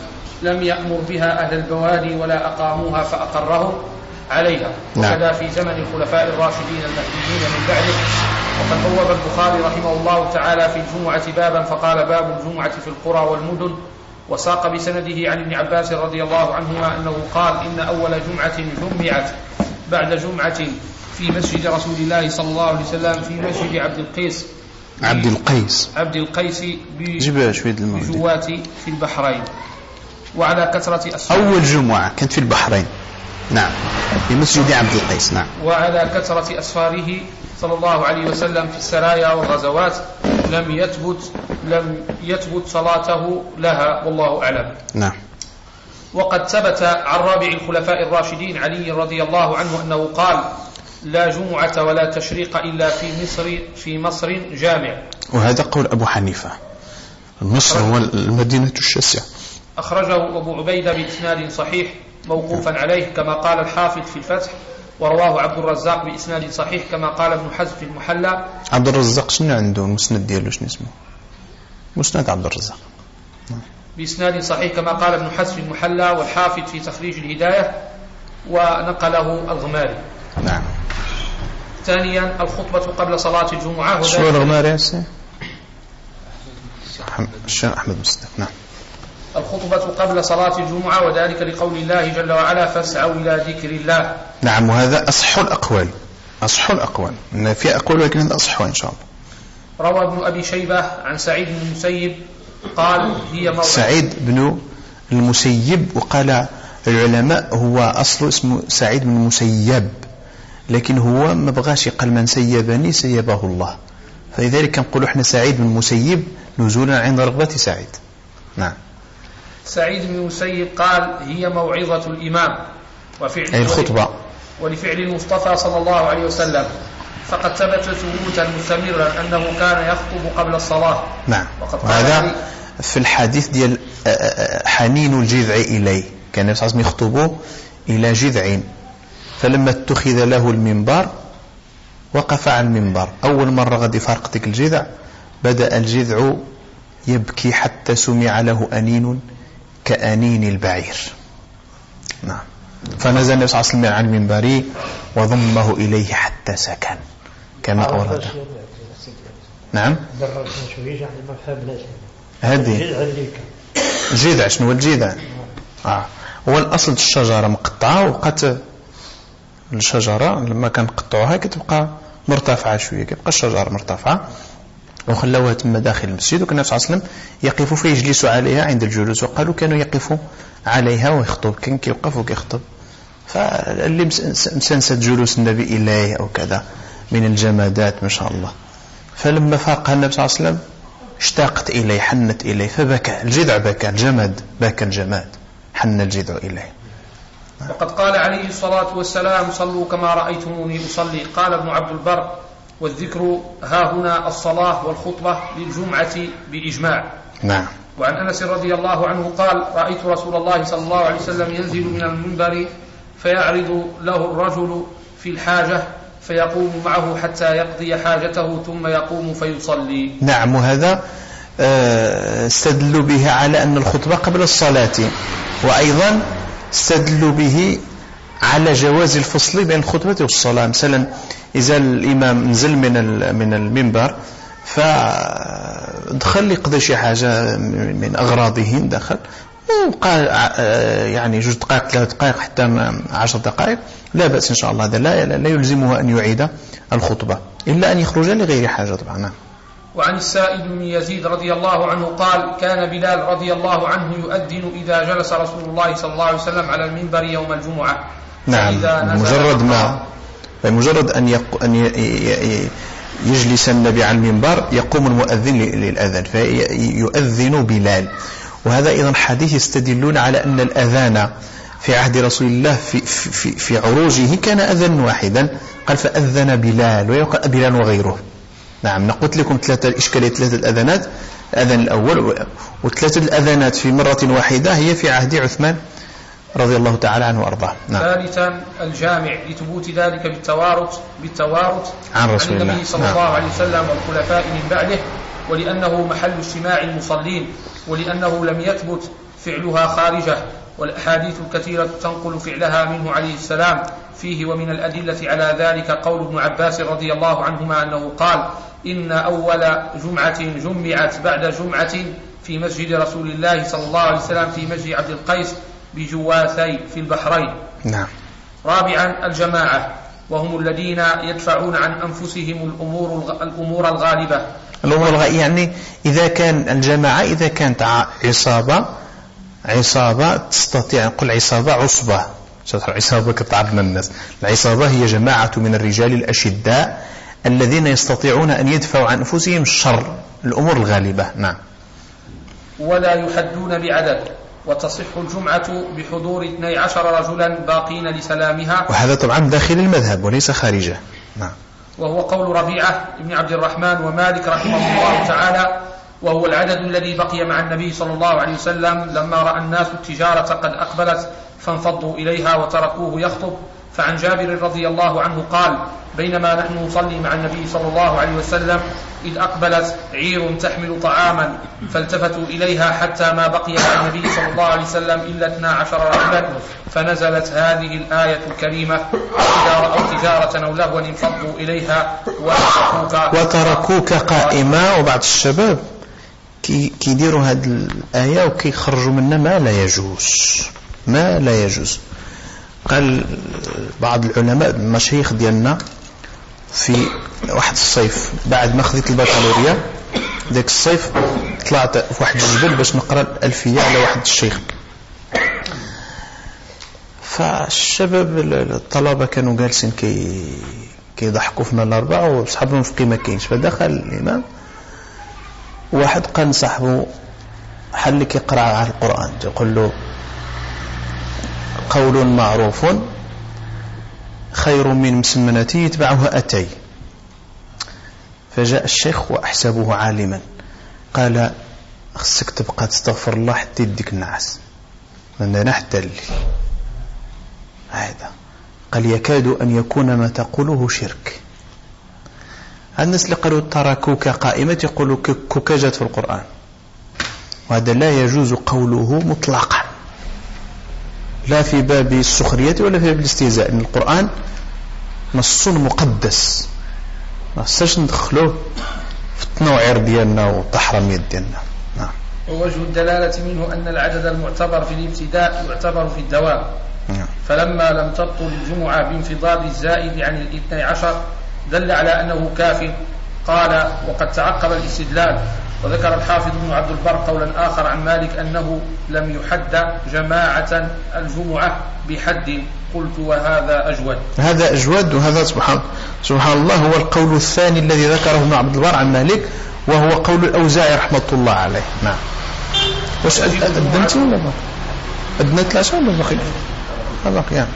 لم يأمر بها أهل البوادي ولا أقاموها فأقرهم عليها. نعم. وكذا في زمن الخلفاء الراشدين المهديين من بعده. وقد بوب البخاري رحمه الله تعالى في الجمعة بابا فقال باب الجمعة في القرى والمدن. وساق بسنده عن ابن عباس رضي الله عنهما أنه قال إن أول جمعة جمعت بعد جمعة في مسجد رسول الله صلى الله عليه وسلم في مسجد عبد القيس. عبد القيس. عبد القيس شوية بجوات في البحرين وعلى كثرة أسفار أول جمعة كانت في البحرين. نعم. في مسجد عبد القيس نعم. وعلى كثرة أسفاره صلى الله عليه وسلم في السرايا والغزوات لم يثبت لم يثبت صلاته لها والله أعلم. نعم. وقد ثبت عن رابع الخلفاء الراشدين علي رضي الله عنه أنه قال لا جمعة ولا تشريق إلا في مصر في مصر جامع. وهذا قول أبو حنيفة. مصر هو المدينة الشاسعة. أخرجه أبو عبيدة بإسناد صحيح موقوفا عليه كما قال الحافظ في الفتح ورواه عبد الرزاق بإسناد صحيح كما قال ابن حزم في المحلى. عبد الرزاق شنو عنده؟ المسند ديالو شنو اسمه؟ مسند عبد الرزاق. بإسناد صحيح كما قال ابن حزم في المحلى والحافظ في تخريج الهداية ونقله الغماري. نعم. ثانيا الخطبة قبل صلاة الجمعة. شو الغماري يا الشيخ أحمد مصدق نعم. الخطبة قبل صلاة الجمعة وذلك لقول الله جل وعلا فاسعوا إلى ذكر الله. نعم وهذا أصح الأقوال. أصح الأقوال. إن في أقوال ولكن هذا أصح إن شاء الله. روى ابن أبي شيبة عن سعيد بن المسيب قال هي موعد سعيد بن المسيب وقال العلماء هو أصله اسمه سعيد بن المسيب. لكن هو ما بغاش يقال من سيبني سيبه الله. فلذلك نقول إحنا سعيد بن المسيب نزولا عند رغبة سعيد. نعم. سعيد بن المسيب قال هي موعظة الإمام وفعل أي الخطبة. ولفعل المصطفى صلى الله عليه وسلم. فقد ثبت ثبوتا مستمرا أنه كان يخطب قبل الصلاة. نعم. وهذا في الحديث ديال حنين الجذع إليه. كان النبي صلى الله عليه وسلم يخطب إلى جذع. فلما اتخذ له المنبر وقف على المنبر. أول مرة غادي يفارق ديك الجذع بدأ الجذع يبكي حتى سمع له أنين كأنين البعير. نعم. فنزل النبي صلى الله عليه وسلم عن المنبر وضمه إليه حتى سكن كما أورد. نعم. هذه. الجذع شنو هو الجذع؟ آه. هو الأصل الشجرة مقطعة وقت الشجرة لما كنقطعوها كتبقى مرتفعة شوية كتبقى الشجرة مرتفعة. وخلوها تم داخل المسجد وكان النبي صلى الله عليه وسلم يقف فيجلس عليها عند الجلوس. وقالوا كانوا يقفوا عليها ويخطب كان كيوقف وكيخطب. فاللي مسنسد جلوس النبي إليه أو كذا من الجمادات ما شاء الله. فلما فاقها النبي صلى الله عليه وسلم اشتاقت إليه حنت إليه فبكى. الجذع بكى الجمد بكى الجماد. حن الجذع إليه. وقد قال عليه الصلاة والسلام صلوا كما رأيتموني أصلي. قال ابن عبد البر والذكر ها هنا الصلاة والخطبة للجمعة بإجماع. نعم. وعن أنس رضي الله عنه قال رأيت رسول الله صلى الله عليه وسلم ينزل من المنبر فيعرض له الرجل في الحاجة فيقوم معه حتى يقضي حاجته ثم يقوم فيصلي. نعم وهذا آه، استدلوا به على أن الخطبة قبل الصلاة. وأيضا استدلوا به على جواز الفصل بين الخطبة والصلاة. مثلا إذا الإمام نزل من من المنبر فدخل يقضي شي حاجة من أغراضه دخل آه، يعني جوج دقائق ثلاث دقائق حتى عشر دقائق لا بأس إن شاء الله هذا لا, لا يلزمه أن يعيد الخطبة إلا أن يخرج لغير حاجة طبعا. نعم. وعن السائب بن يزيد رضي الله عنه قال كان بلال رضي الله عنه يؤذن إذا جلس رسول الله صلى الله عليه وسلم على المنبر يوم الجمعة نعم مجرد ما بمجرد أن, يق... أن. يجلس النبي على المنبر يقوم المؤذن للأذان فيؤذن بلال وهذا أيضا حديث يستدلون على أن الأذان في عهد رسول الله في, في, في عروجه كان أذان واحدا قال فأذن بلال ويقال بلال وغيره نعم نقول لكم ثلاثة إشكالية ثلاثة الأذانات الأذان الأول وثلاثة الأذانات في مرة واحدة هي في عهد عثمان رضي الله تعالى عنه وأرضاه نعم. ثالثا الجامع لثبوت ذلك بالتوارث بالتوارث عن رسول عن النبي صلى نعم. الله عليه وسلم والخلفاء من بعده ولأنه محل اجتماع المصلين ولأنه لم يثبت فعلها خارجه والأحاديث الكثيرة تنقل فعلها منه عليه السلام فيه ومن الأدلة على ذلك قول ابن عباس رضي الله عنهما أنه قال إن أول جمعة جمعت بعد جمعة في مسجد رسول الله صلى الله عليه وسلم في مسجد عبد القيس بجواثي في البحرين. نعم. رابعا الجماعة وهم الذين يدفعون عن أنفسهم الأمور الأمور الغالبة. الأمور الغالبة يعني إذا كان الجماعة إذا كانت عصابة عصابة تستطيع نقول عصابة عصبة. عصابة كتعرضنا الناس. العصابة هي جماعة من الرجال الأشداء الذين يستطيعون أن يدفعوا عن أنفسهم الشر الأمور الغالبة. نعم. ولا يحدون بعدد وتصح الجمعة بحضور 12 رجلا باقين لسلامها. وهذا طبعا داخل المذهب وليس خارجه. نعم. وهو قول ربيعة بن عبد الرحمن ومالك رحمه الله تعالى وهو العدد الذي بقي مع النبي صلى الله عليه وسلم لما رأى الناس التجارة قد أقبلت فانفضوا إليها وتركوه يخطب. فعن جابر رضي الله عنه قال بينما نحن نصلي مع النبي صلى الله عليه وسلم إذ أقبلت عير تحمل طعاما فالتفتوا إليها حتى ما بقي مع النبي صلى الله عليه وسلم إلا 12 رجلا فنزلت هذه الآية الكريمة إذا رأوا تجارة أو لهوا انفضوا إليها وتركوك وتركوك قائما. وبعض الشباب. كيديروا هذه الآية وكيخرجوا منها ما لا يجوز. ما لا يجوز. قال بعض العلماء المشايخ ديالنا في واحد الصيف بعد ما خذيت البكالوريا ذاك الصيف طلعت في واحد الجبل باش نقرأ الألفية على واحد الشيخ. فالشباب الطلبة كانوا جالسين كي كيضحكوا فينا الأربعة وصحابهم في قيمة كاينش. فدخل الإمام واحد قال صاحبه حل لك يقرأ على القرآن. يقول له قول معروف خير من مسمنة يتبعها أتي. فجاء الشيخ وأحسبه عالما. قال خصك تبقى تستغفر الله حتى يديك النعاس. أنا حتى اللي هذا. قال يكاد أن يكون ما تقوله شرك. الناس اللي قالوا تركوك قائمة يقولوا كوكا جات في القرآن. وهذا لا يجوز قوله مطلقا. لا في باب السخرية ولا في باب الاستهزاء. إن القرآن نص مقدس. ما نستاش ندخلوه في التنوعير ديالنا والتحرمية ديالنا. نعم. ووجه الدلالة منه أن العدد المعتبر في الابتداء يعتبر في الدوام. نعم. فلما لم تبطل الجمعة بانفضاض الزائد عن الاثني عشر دل على أنه كاف. قال وقد تعقب الاستدلال وذكر الحافظ ابن عبد البر قولا آخر عن مالك أنه لم يحد جماعة الجمعة بحد. قلت وهذا أجود. هذا أجود وهذا سبحان, سبحان الله هو القول الثاني الذي ذكره ابن عبد البر عن مالك وهو قول الأوزاعي رحمة الله عليه. نعم. واش أدنتي ولا باقي أدنت العشاء ولا باقي باقي يعني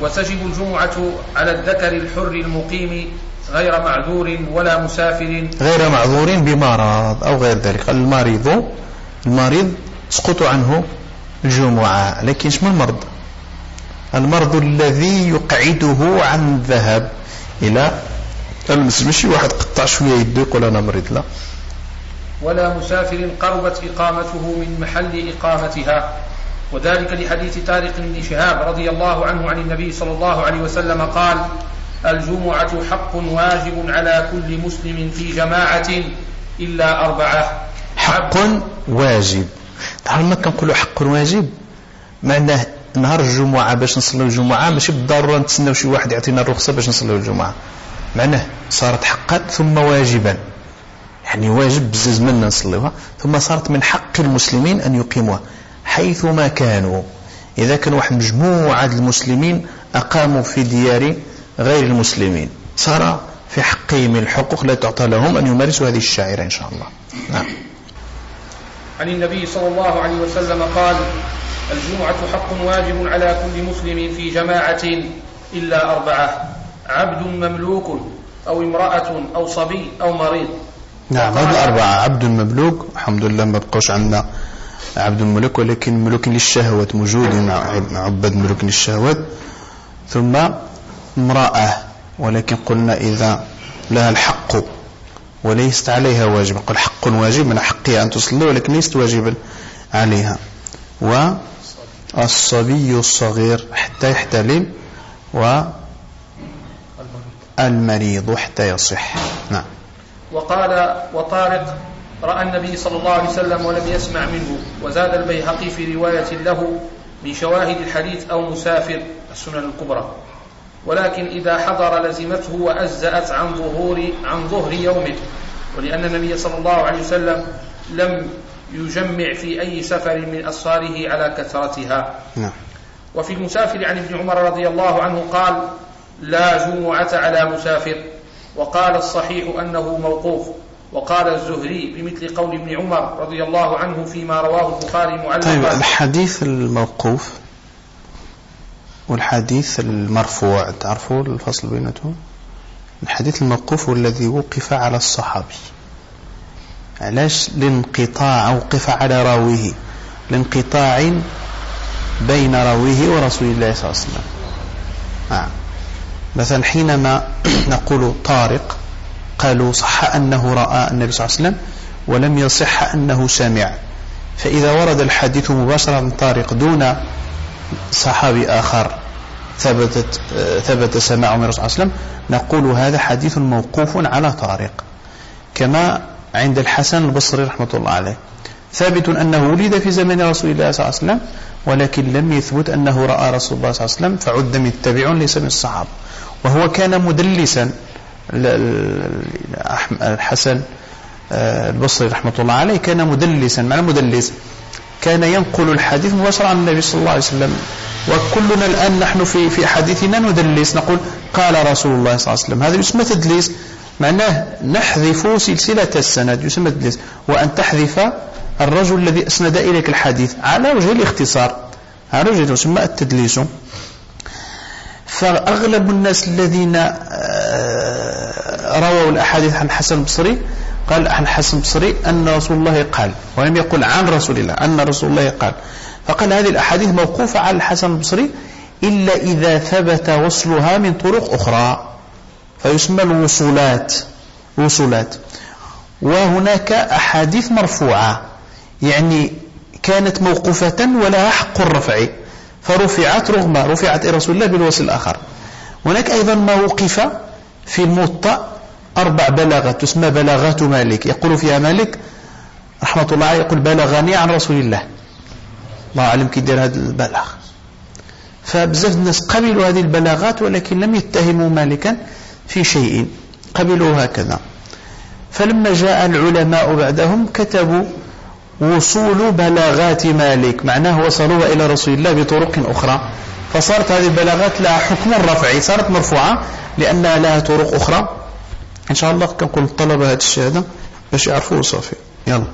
وتجب الجمعة على الذكر الحر المقيم غير معذور ولا مسافر. غير معذور بمرض أو غير ذلك. المريض المريض سقط عنه الجمعة. لكن شما المرض؟ المرض الذي يقعده عن الذهاب إلى المسجد. ماشي واحد قطع شوية يده يقول أنا مريض لا. ولا مسافر قربت إقامته من محل إقامتها. وذلك لحديث طارق بن شهاب رضي الله عنه عن النبي صلى الله عليه وسلم قال الجمعة حق واجب على كل مسلم في جماعة إلا أربعة. حق واجب. تعرف ما كنقولوا حق واجب؟ معناه نهار الجمعة باش نصليو الجمعة ماشي بالضرورة نتسناو شي واحد يعطينا الرخصة باش نصليو الجمعة. معناه صارت حقا ثم واجبا. يعني واجب بزز منا نصليوها ثم صارت من حق المسلمين أن يقيموها. حيثما كانوا. إذا كان واحد مجموعة المسلمين أقاموا في ديار غير المسلمين. صار في حقهم الحقوق لا تعطى لهم أن يمارسوا هذه الشاعرة إن شاء الله. نعم. عن النبي صلى الله عليه وسلم قال الجمعة حق واجب على كل مسلم في جماعة إلا أربعة. عبد مملوك أو امرأة أو صبي أو مريض. نعم هذه الأربعة عبد مملوك الحمد لله ما بقوش عندنا عبد الملك ولكن ملوك للشهوات موجود عبد ملوك للشهوات. ثم امرأة ولكن قلنا إذا لها الحق وليست عليها واجب. قل حق واجب من حقها أن تصلي ولكن ليست واجبا عليها. والصبي الصغير حتى يحتلم. والمريض حتى يصح. نعم. وقال وطارق رأى النبي صلى الله عليه وسلم ولم يسمع منه وزاد البيهقي في رواية له من شواهد الحديث أو مسافر السنن الكبرى. ولكن إذا حضر لزمته وأزأت عن ظهور عن ظهر يومه. ولأن النبي صلى الله عليه وسلم لم يجمع في أي سفر من أسفاره على كثرتها. نعم. وفي المسافر عن ابن عمر رضي الله عنه قال لا جمعة على مسافر. وقال الصحيح أنه موقوف. وقال الزهري بمثل قول ابن عمر رضي الله عنه فيما رواه البخاري معلقا طيب الحديث الموقوف والحديث المرفوع تعرفوا الفصل بيناتهم؟ الحديث الموقوف هو الذي وقف على الصحابي. علاش؟ لانقطاع وقف على راويه. لانقطاع بين راويه ورسول الله صلى الله عليه وسلم. نعم مثلا حينما نقول طارق قالوا صح أنه رأى النبي صلى الله عليه وسلم ولم يصح أنه سمع. فإذا ورد الحديث مباشرة من طارق دون صحابي آخر ثبتت ثبت من الرسول صلى الله عليه وسلم نقول هذا حديث موقوف على طارق. كما عند الحسن البصري رحمة الله عليه. ثابت أنه ولد في زمن رسول الله صلى الله عليه وسلم ولكن لم يثبت أنه رأى رسول الله صلى الله عليه وسلم فعد التابعون ليس من الصحابة. وهو كان مدلسا الحسن آه، البصري رحمة الله عليه كان مدلسا معنى مدلس كان ينقل الحديث مباشرة عن النبي صلى الله عليه وسلم. وكلنا الآن نحن في في حديثنا ندلس نقول قال رسول الله صلى الله عليه وسلم. هذا يسمى تدليس معناه نحذف سلسلة السند يسمى تدليس. وأن تحذف الرجل الذي أسند إليك الحديث على وجه الاختصار. على وجه يسمى التدليس. فأغلب الناس الذين آه، رووا الأحاديث عن حسن البصري قال عن حسن البصري أن رسول الله قال ولم يقل عن رسول الله أن رسول الله قال. فقال هذه الأحاديث موقوفة على الحسن البصري إلا إذا ثبت وصلها من طرق أخرى فيسمى الوصولات وصولات. وهناك أحاديث مرفوعة يعني كانت موقوفة ولها حق الرفع فرفعت رغم رفعت رسول الله بالوصل الآخر. هناك أيضا ما وقف في الموطأ أربع بلاغات تسمى بلاغات مالك. يقول فيها مالك رحمة الله عليه يقول بلغني عن رسول الله. الله أعلم كي يدير هذا البلاغ. فبزاف الناس قبلوا هذه البلاغات ولكن لم يتهموا مالكا في شيء. قبلوا هكذا. فلما جاء العلماء بعدهم كتبوا وصول بلاغات مالك. معناه وصلوها إلى رسول الله بطرق أخرى. فصارت هذه البلاغات لها حكم الرفع صارت مرفوعة لأنها لها طرق أخرى. إن شاء الله كنقول الطلبة هذه الشهادة باش يعرفوه صافي. يلا.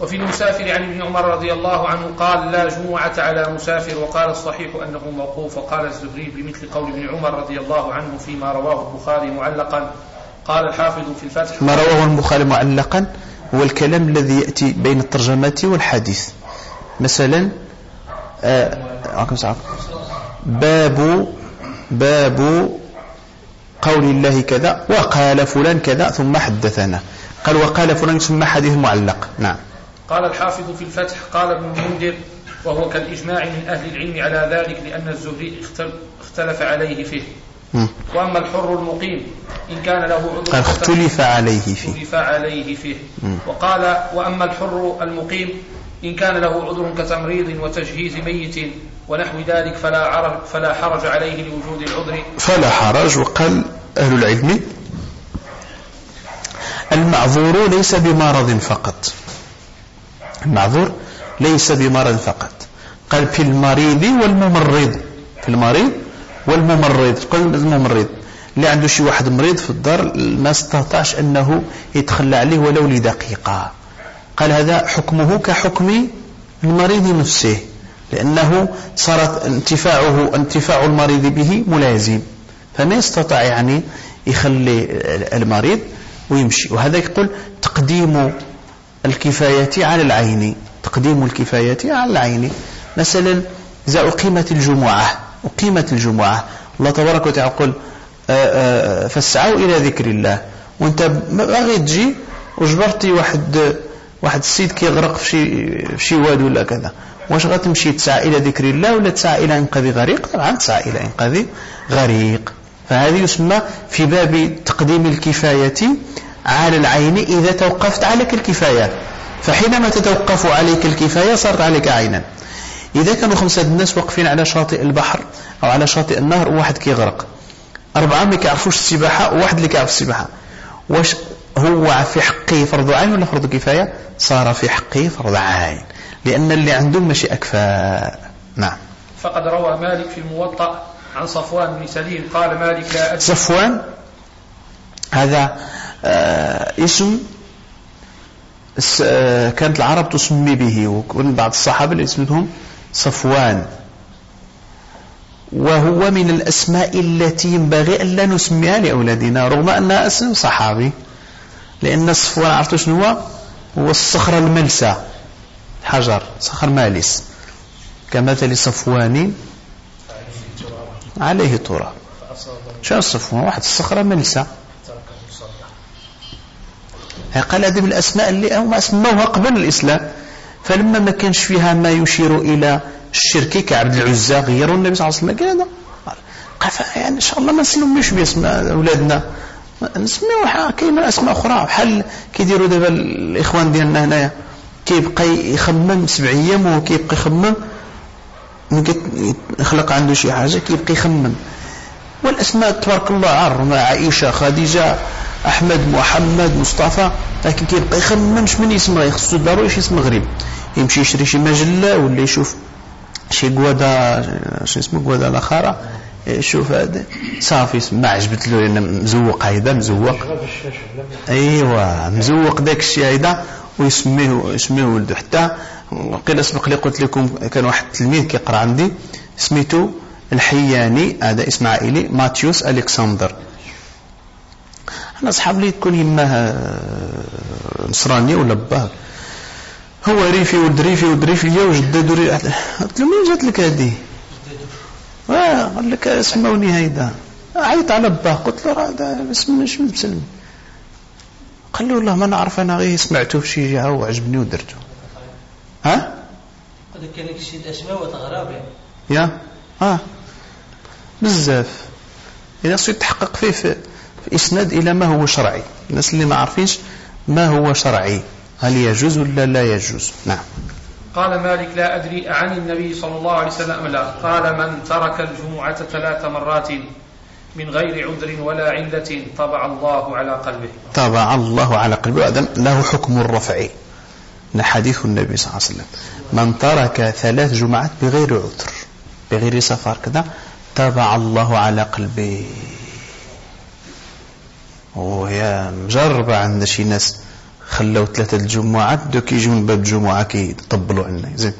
وفي المسافر عن ابن عمر رضي الله عنه قال لا جمعة على مسافر وقال الصحيح أنه موقوف وقال الزهري بمثل قول ابن عمر رضي الله عنه فيما رواه البخاري معلقا. قال الحافظ في الفتح ما رواه البخاري معلقا هو الكلام الذي يأتي بين الترجمة والحديث. مثلا آه باب باب قول الله كذا وقال فلان كذا ثم حدثنا. قال وقال فلان ثم حديث معلق. نعم. قال الحافظ في الفتح قال ابن المنذر وهو كالإجماع من أهل العلم على ذلك لأن الزهري اختلف عليه فيه. وأما الحر المقيم إن كان له عذر قال اختلف عليه فيه. اختلف عليه فيه. وقال وأما الحر المقيم إن كان له عذر كتمريض وتجهيز ميت ونحو ذلك فلا, فلا حرج عليه لوجود العذر. فلا حرج وقال أهل العلم المعذور ليس بمرض فقط. المعذور ليس بمرض فقط. قال في المريض والممرض. في المريض والممرض. قال الممرض. اللي عنده شي واحد مريض في الدار ما استطاعش أنه يتخلى عليه ولو لدقيقة. قال هذا حكمه كحكم المريض نفسه. لأنه صارت انتفاعه انتفاع المريض به ملازم. فما يستطيع يعني يخلي المريض ويمشي. وهذا يقول تقديم الكفاية على العين. تقديم الكفاية على العين. مثلا إذا أقيمت الجمعة أقيمت الجمعة. الله تبارك وتعالى يقول آه، آه، فاسعوا إلى ذكر الله. وأنت باغي تجي وجبرتي واحد واحد السيد كيغرق في شي في شي واد ولا كذا. واش غتمشي تسعى إلى ذكر الله ولا تسعى إلى إنقاذ غريق؟ طبعا تسعى إلى إنقاذ غريق. فهذه يسمى في باب تقديم الكفاية على العين إذا توقفت عليك الكفاية. فحينما تتوقف عليك الكفاية صارت عليك عينا. إذا كانوا خمسة الناس واقفين على شاطئ البحر أو على شاطئ النهر وواحد كيغرق. أربعة ما كيعرفوش السباحة وواحد اللي كيعرف السباحة. واش هو في حقه فرض عين ولا فرض كفاية؟ صار في حقه فرض عين. لأن اللي عندهم ماشي أكفاء نعم. فقد روى مالك في الموطأ عن صفوان بن سليم قال مالك لا أدري. صفوان؟ هذا آه اسم آه كانت العرب تسمي به وكان بعض الصحابة اللي اسمهم صفوان. وهو من الأسماء التي ينبغي أن لا نسميها لأولادنا رغم أنها اسم صحابي. لأن الصفوان عرفتوا شنو هو؟ هو الصخرة الملسة حجر صخر مالس. كمثل صفوان عليه تراب. شو الصفوان واحد الصخرة ملسة. قال هذه من الأسماء اللي هم أسموها قبل الإسلام. فلما ما كانش فيها ما يشير إلى الشرك كعبد العزى غيروا النبي صلى الله عليه وسلم. قال هذا يعني إن شاء الله ما نسميوش باسم أولادنا. نسميو كاين أسماء أخرى. بحال كيديروا دابا الإخوان ديالنا هنايا. كيبقى يخمم سبع أيام وكيبقى يخمم يخلق عنده شي حاجة كيبقى يخمم. والأسماء تبارك الله عر عائشة خديجة أحمد محمد مصطفى لكن كيبقى يخمم شمن اسم خصو ضروري شي اسم غريب. يمشي يشري شي مجلة ولا يشوف شي قوادا شو اسمه قوادا الأخرى شوف هذا. صافي ما عجبت له لأن مزوق هيدا مزوق. ايوا مزوق داك الشيء هيدا. ويسميه يسميه ولده. حتى قيل اسبق لي قلت لكم كان واحد التلميذ كيقرأ عندي. سميتو الحياني هذا اسم عائلي ماتيوس الكسندر أنا صحاب لي تكون يماه نصراني ولا باه. هو ريفي ولد ريفي ولد ريفي وجدادو قلت له مين جات لك هذه قال لك سموني هيدا. عيط على باه قلت له هذا اسم مش مسلم قال له والله ما نعرف أنا غير سمعته في شي جهة وعجبني ودرته. ها؟ قد كان شي الاسماء وتغراب يا آه. بزاف. إذا صيت تحقق فيه في, في إسناد إلى ما هو شرعي. الناس اللي ما عارفينش ما هو شرعي. هل يجوز ولا لا يجوز؟ نعم. قال مالك لا أدري عن النبي صلى الله عليه وسلم لا. قال من ترك الجمعة ثلاث مرات من غير عذر ولا علة طبع الله على قلبه. طبع الله على قلبه. هذا له حكم الرفع. حديث النبي صلى الله عليه وسلم. من ترك ثلاث جمعات بغير عذر بغير سفر كذا طبع الله على قلبه. وهي مجربة عند شي ناس خلوا ثلاثة الجمعات دوك يجوا من باب الجمعة كيطبلوا عنا زين.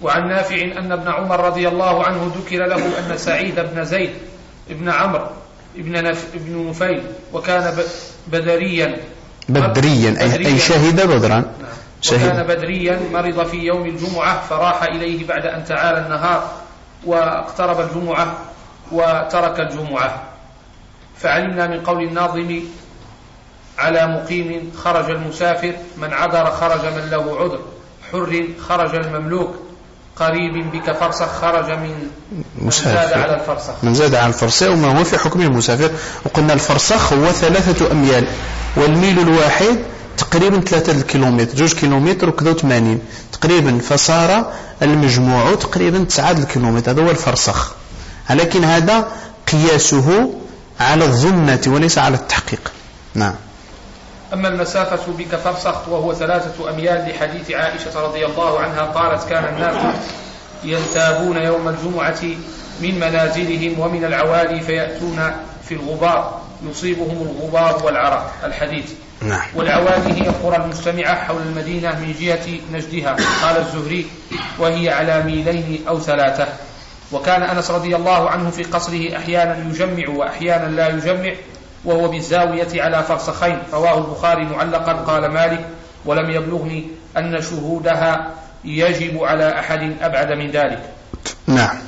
وعن نافع أن ابن عمر رضي الله عنه ذكر له أن سعيد بن زيد بن عمرو ابن نف ابن نفيل وكان بدريا. بدريا أي, أي شهد بدرا. نعم. شهد وكان بدريا مرض في يوم الجمعة فراح إليه بعد أن تعالى النهار واقترب الجمعة وترك الجمعة. فعلمنا من قول الناظم على مقيم خرج المسافر من عذر خرج من له عذر حر خرج المملوك. قريب بك فرسخ خرج من مسافر. من زاد على الفرسخ. من زاد على الفرسخ. وما هو في حكم المسافر. وقلنا الفرسخ هو ثلاثة أميال والميل الواحد تقريبا ثلاثة كيلومتر جوج كيلومتر وكذا 80 تقريبا فصار المجموع تقريبا تسعة الكيلومتر. هذا هو الفرسخ. لكن هذا قياسه على الظنة وليس على التحقيق. نعم. أما المسافة بك فرسخ وهو ثلاثة أميال لحديث عائشة رضي الله عنها قالت كان الناس ينتابون يوم الجمعة من منازلهم ومن العوالي فيأتون في الغبار يصيبهم الغبار والعرق الحديث نعم. والعوالي هي القرى المجتمعة حول المدينة من جهة نجدها قال الزهري وهي على ميلين أو ثلاثة وكان أنس رضي الله عنه في قصره أحيانا يجمع وأحيانا لا يجمع وهو بالزاوية على فرسخين. رواه البخاري معلقا. قال مالك ولم يبلغني أن شهودها يجب على أحد أبعد من ذلك. نعم.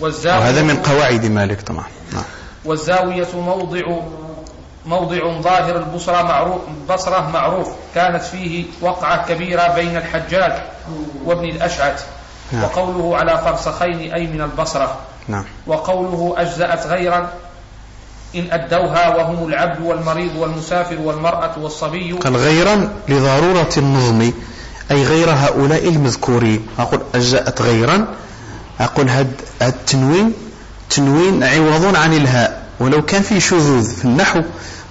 وهذا من قواعد مالك طبعا. نعم. والزاوية موضع موضع ظاهر البصرة معروف بصرة معروف. كانت فيه وقعة كبيرة بين الحجاج وابن الأشعث. نعم. وقوله على فرسخين أي من البصرة. نعم. وقوله أجزأت غيرا. إن أدوها وهم العبد والمريض والمسافر والمرأة والصبي. قال غيرا لضرورة النظم أي غير هؤلاء المذكورين. أقول أجزأت غيرا. أقول هذا التنوين تنوين عوض عن الهاء. ولو كان في شذوذ في النحو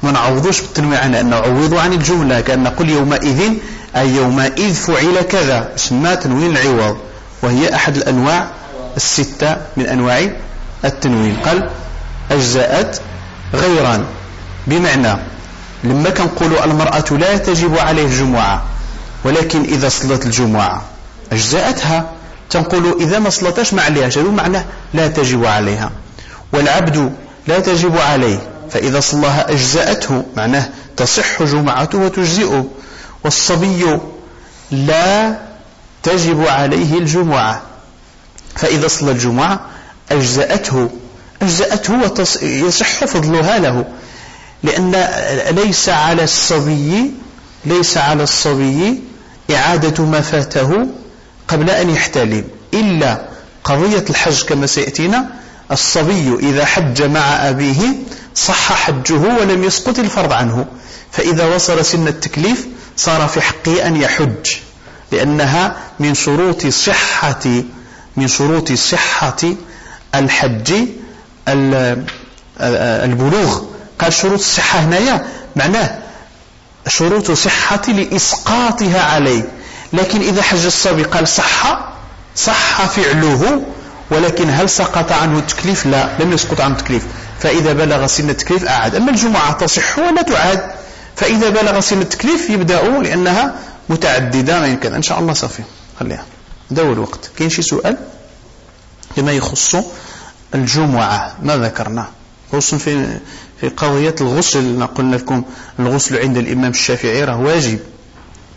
ما نعوضوش بالتنوين عن أن نعوض عن الجملة. كأن نقول يومئذ أي يومئذ فعل كذا. اسمها تنوين العوض؟ وهي أحد الأنواع الستة من أنواع التنوين. قال أجزأت غيران. بمعنى لما كنقولوا المرأة لا تجب عليه الجمعة ولكن إذا صلت الجمعة أجزأتها. تنقول إذا ما صلتش ما عليها هذا معنى لا تجب عليها؟ والعبد لا تجب عليه فإذا صلاها أجزأته معناه تصح جمعته وتجزئه. والصبي لا تجب عليه الجمعة فإذا صلى الجمعة أجزأته. أجزأته ويصح فضلها له. لأن ليس على الصبي ليس على الصبي إعادة ما فاته قبل أن يحتلم إلا قضية الحج كما سيأتينا الصبي إذا حج مع أبيه صح حجه ولم يسقط الفرض عنه. فإذا وصل سن التكليف صار في حقه أن يحج. لأنها من شروط صحة من شروط صحة الحج البلوغ. قال شروط الصحة هنايا. معناه شروط صحة لإسقاطها عليه. لكن إذا حج الصبي قال صح صح فعله ولكن هل سقط عنه التكليف؟ لا لم يسقط عنه التكليف. فإذا بلغ سن التكليف أعاد. أما الجمعة تصح ولا تعاد. فإذا بلغ سن التكليف يبدأ لأنها متعددة. ما يمكن. إن شاء الله صافي خليها دور الوقت. كاين شي سؤال؟ لما يخص الجمعة ما ذكرنا خصوصا في في قضية الغسل قلنا لكم الغسل عند الإمام الشافعي راه واجب.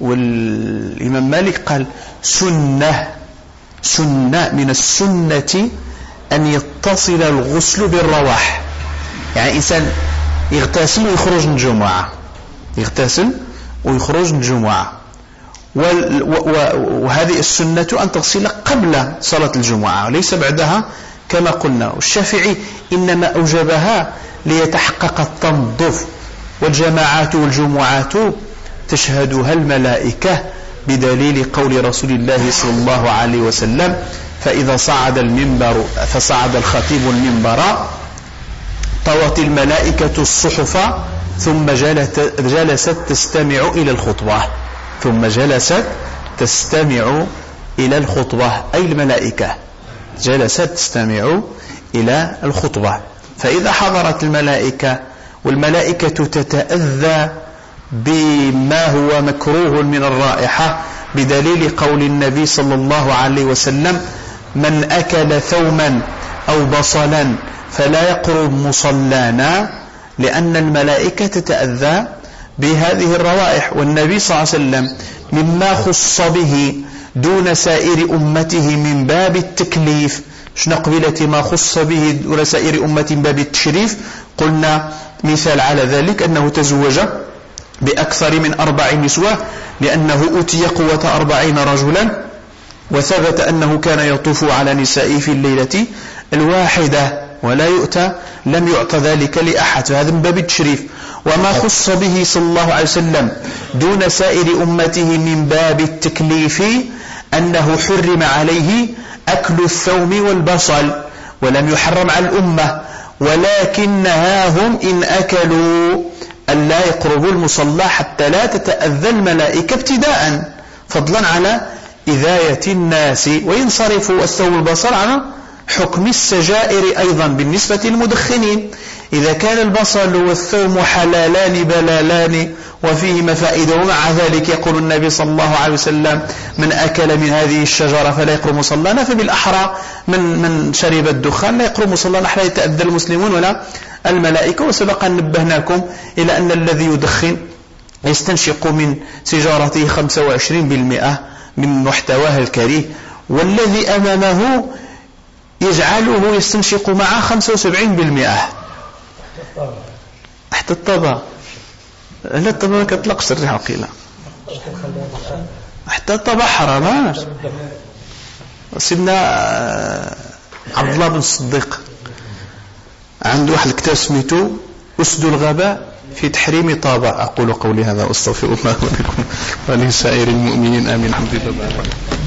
والإمام مالك قال سنة سنة من السنة أن يتصل الغسل بالرواح. يعني إنسان يغتسل ويخرج من الجمعة. يغتسل ويخرج من الجمعة. وهذه السنة أن تغسل قبل صلاة الجمعة وليس بعدها كما قلنا. والشافعي إنما أوجبها ليتحقق التنظف والجماعات والجمعات تشهدها الملائكة بدليل قول رسول الله صلى الله عليه وسلم فإذا صعد المنبر فصعد الخطيب المنبر طوت الملائكة الصحف ثم جلست تستمع إلى الخطبة. ثم جلست تستمع إلى الخطبة. أي الملائكة؟ جلست تستمع إلى الخطبة. فإذا حضرت الملائكة والملائكة تتأذى بما هو مكروه من الرائحة بدليل قول النبي صلى الله عليه وسلم من أكل ثوما أو بصلا فلا يقرب مصلانا لأن الملائكة تتأذى بهذه الروائح. والنبي صلى الله عليه وسلم مما خص به دون سائر أمته من باب التكليف. شنو قبيلة ما خص به دون سائر أمة من باب التشريف؟ قلنا مثال على ذلك أنه تزوج بأكثر من أربع نسوة لأنه أوتي قوة أربعين رجلا وثبت أنه كان يطوف على نسائه في الليلة الواحدة ولا يؤتى لم يعطى ذلك لأحد. هذا من باب التشريف. وما خص به صلى الله عليه وسلم دون سائر أمته من باب التكليف أنه حرم عليه أكل الثوم والبصل ولم يحرم على الأمة ولكنها هم إن أكلوا أن لا يقربوا المصلى حتى لا تتأذى الملائكة ابتداء. فضلا على إذاية الناس وينصرفوا الثوم والبصل على حكم السجائر أيضا بالنسبة للمدخنين. إذا كان البصل والثوم حلالان بلالان وفيهما فائدة ومع ذلك يقول النبي صلى الله عليه وسلم من أكل من هذه الشجرة فلا يقرب مصلانا فبالأحرى من من شرب الدخان لا يقرب مصلانا حتى يتأذى المسلمون ولا الملائكة. وسبق أن نبهناكم إلى أن الذي يدخن يستنشق من سيجارته 25% من محتواه الكريه والذي أمامه يجعله يستنشق معه 75% حتى الطبع. لا الطبع ما كتطلقش الريحة قيلة حتى الطبع حرام. سيدنا آه، عبد الله بن الصديق عنده واحد الكتاب سميتو أسد الغباء في تحريم طابع. أقول قولي هذا وأستغفر الله لكم ولسائر المؤمنين. آمين. الحمد لله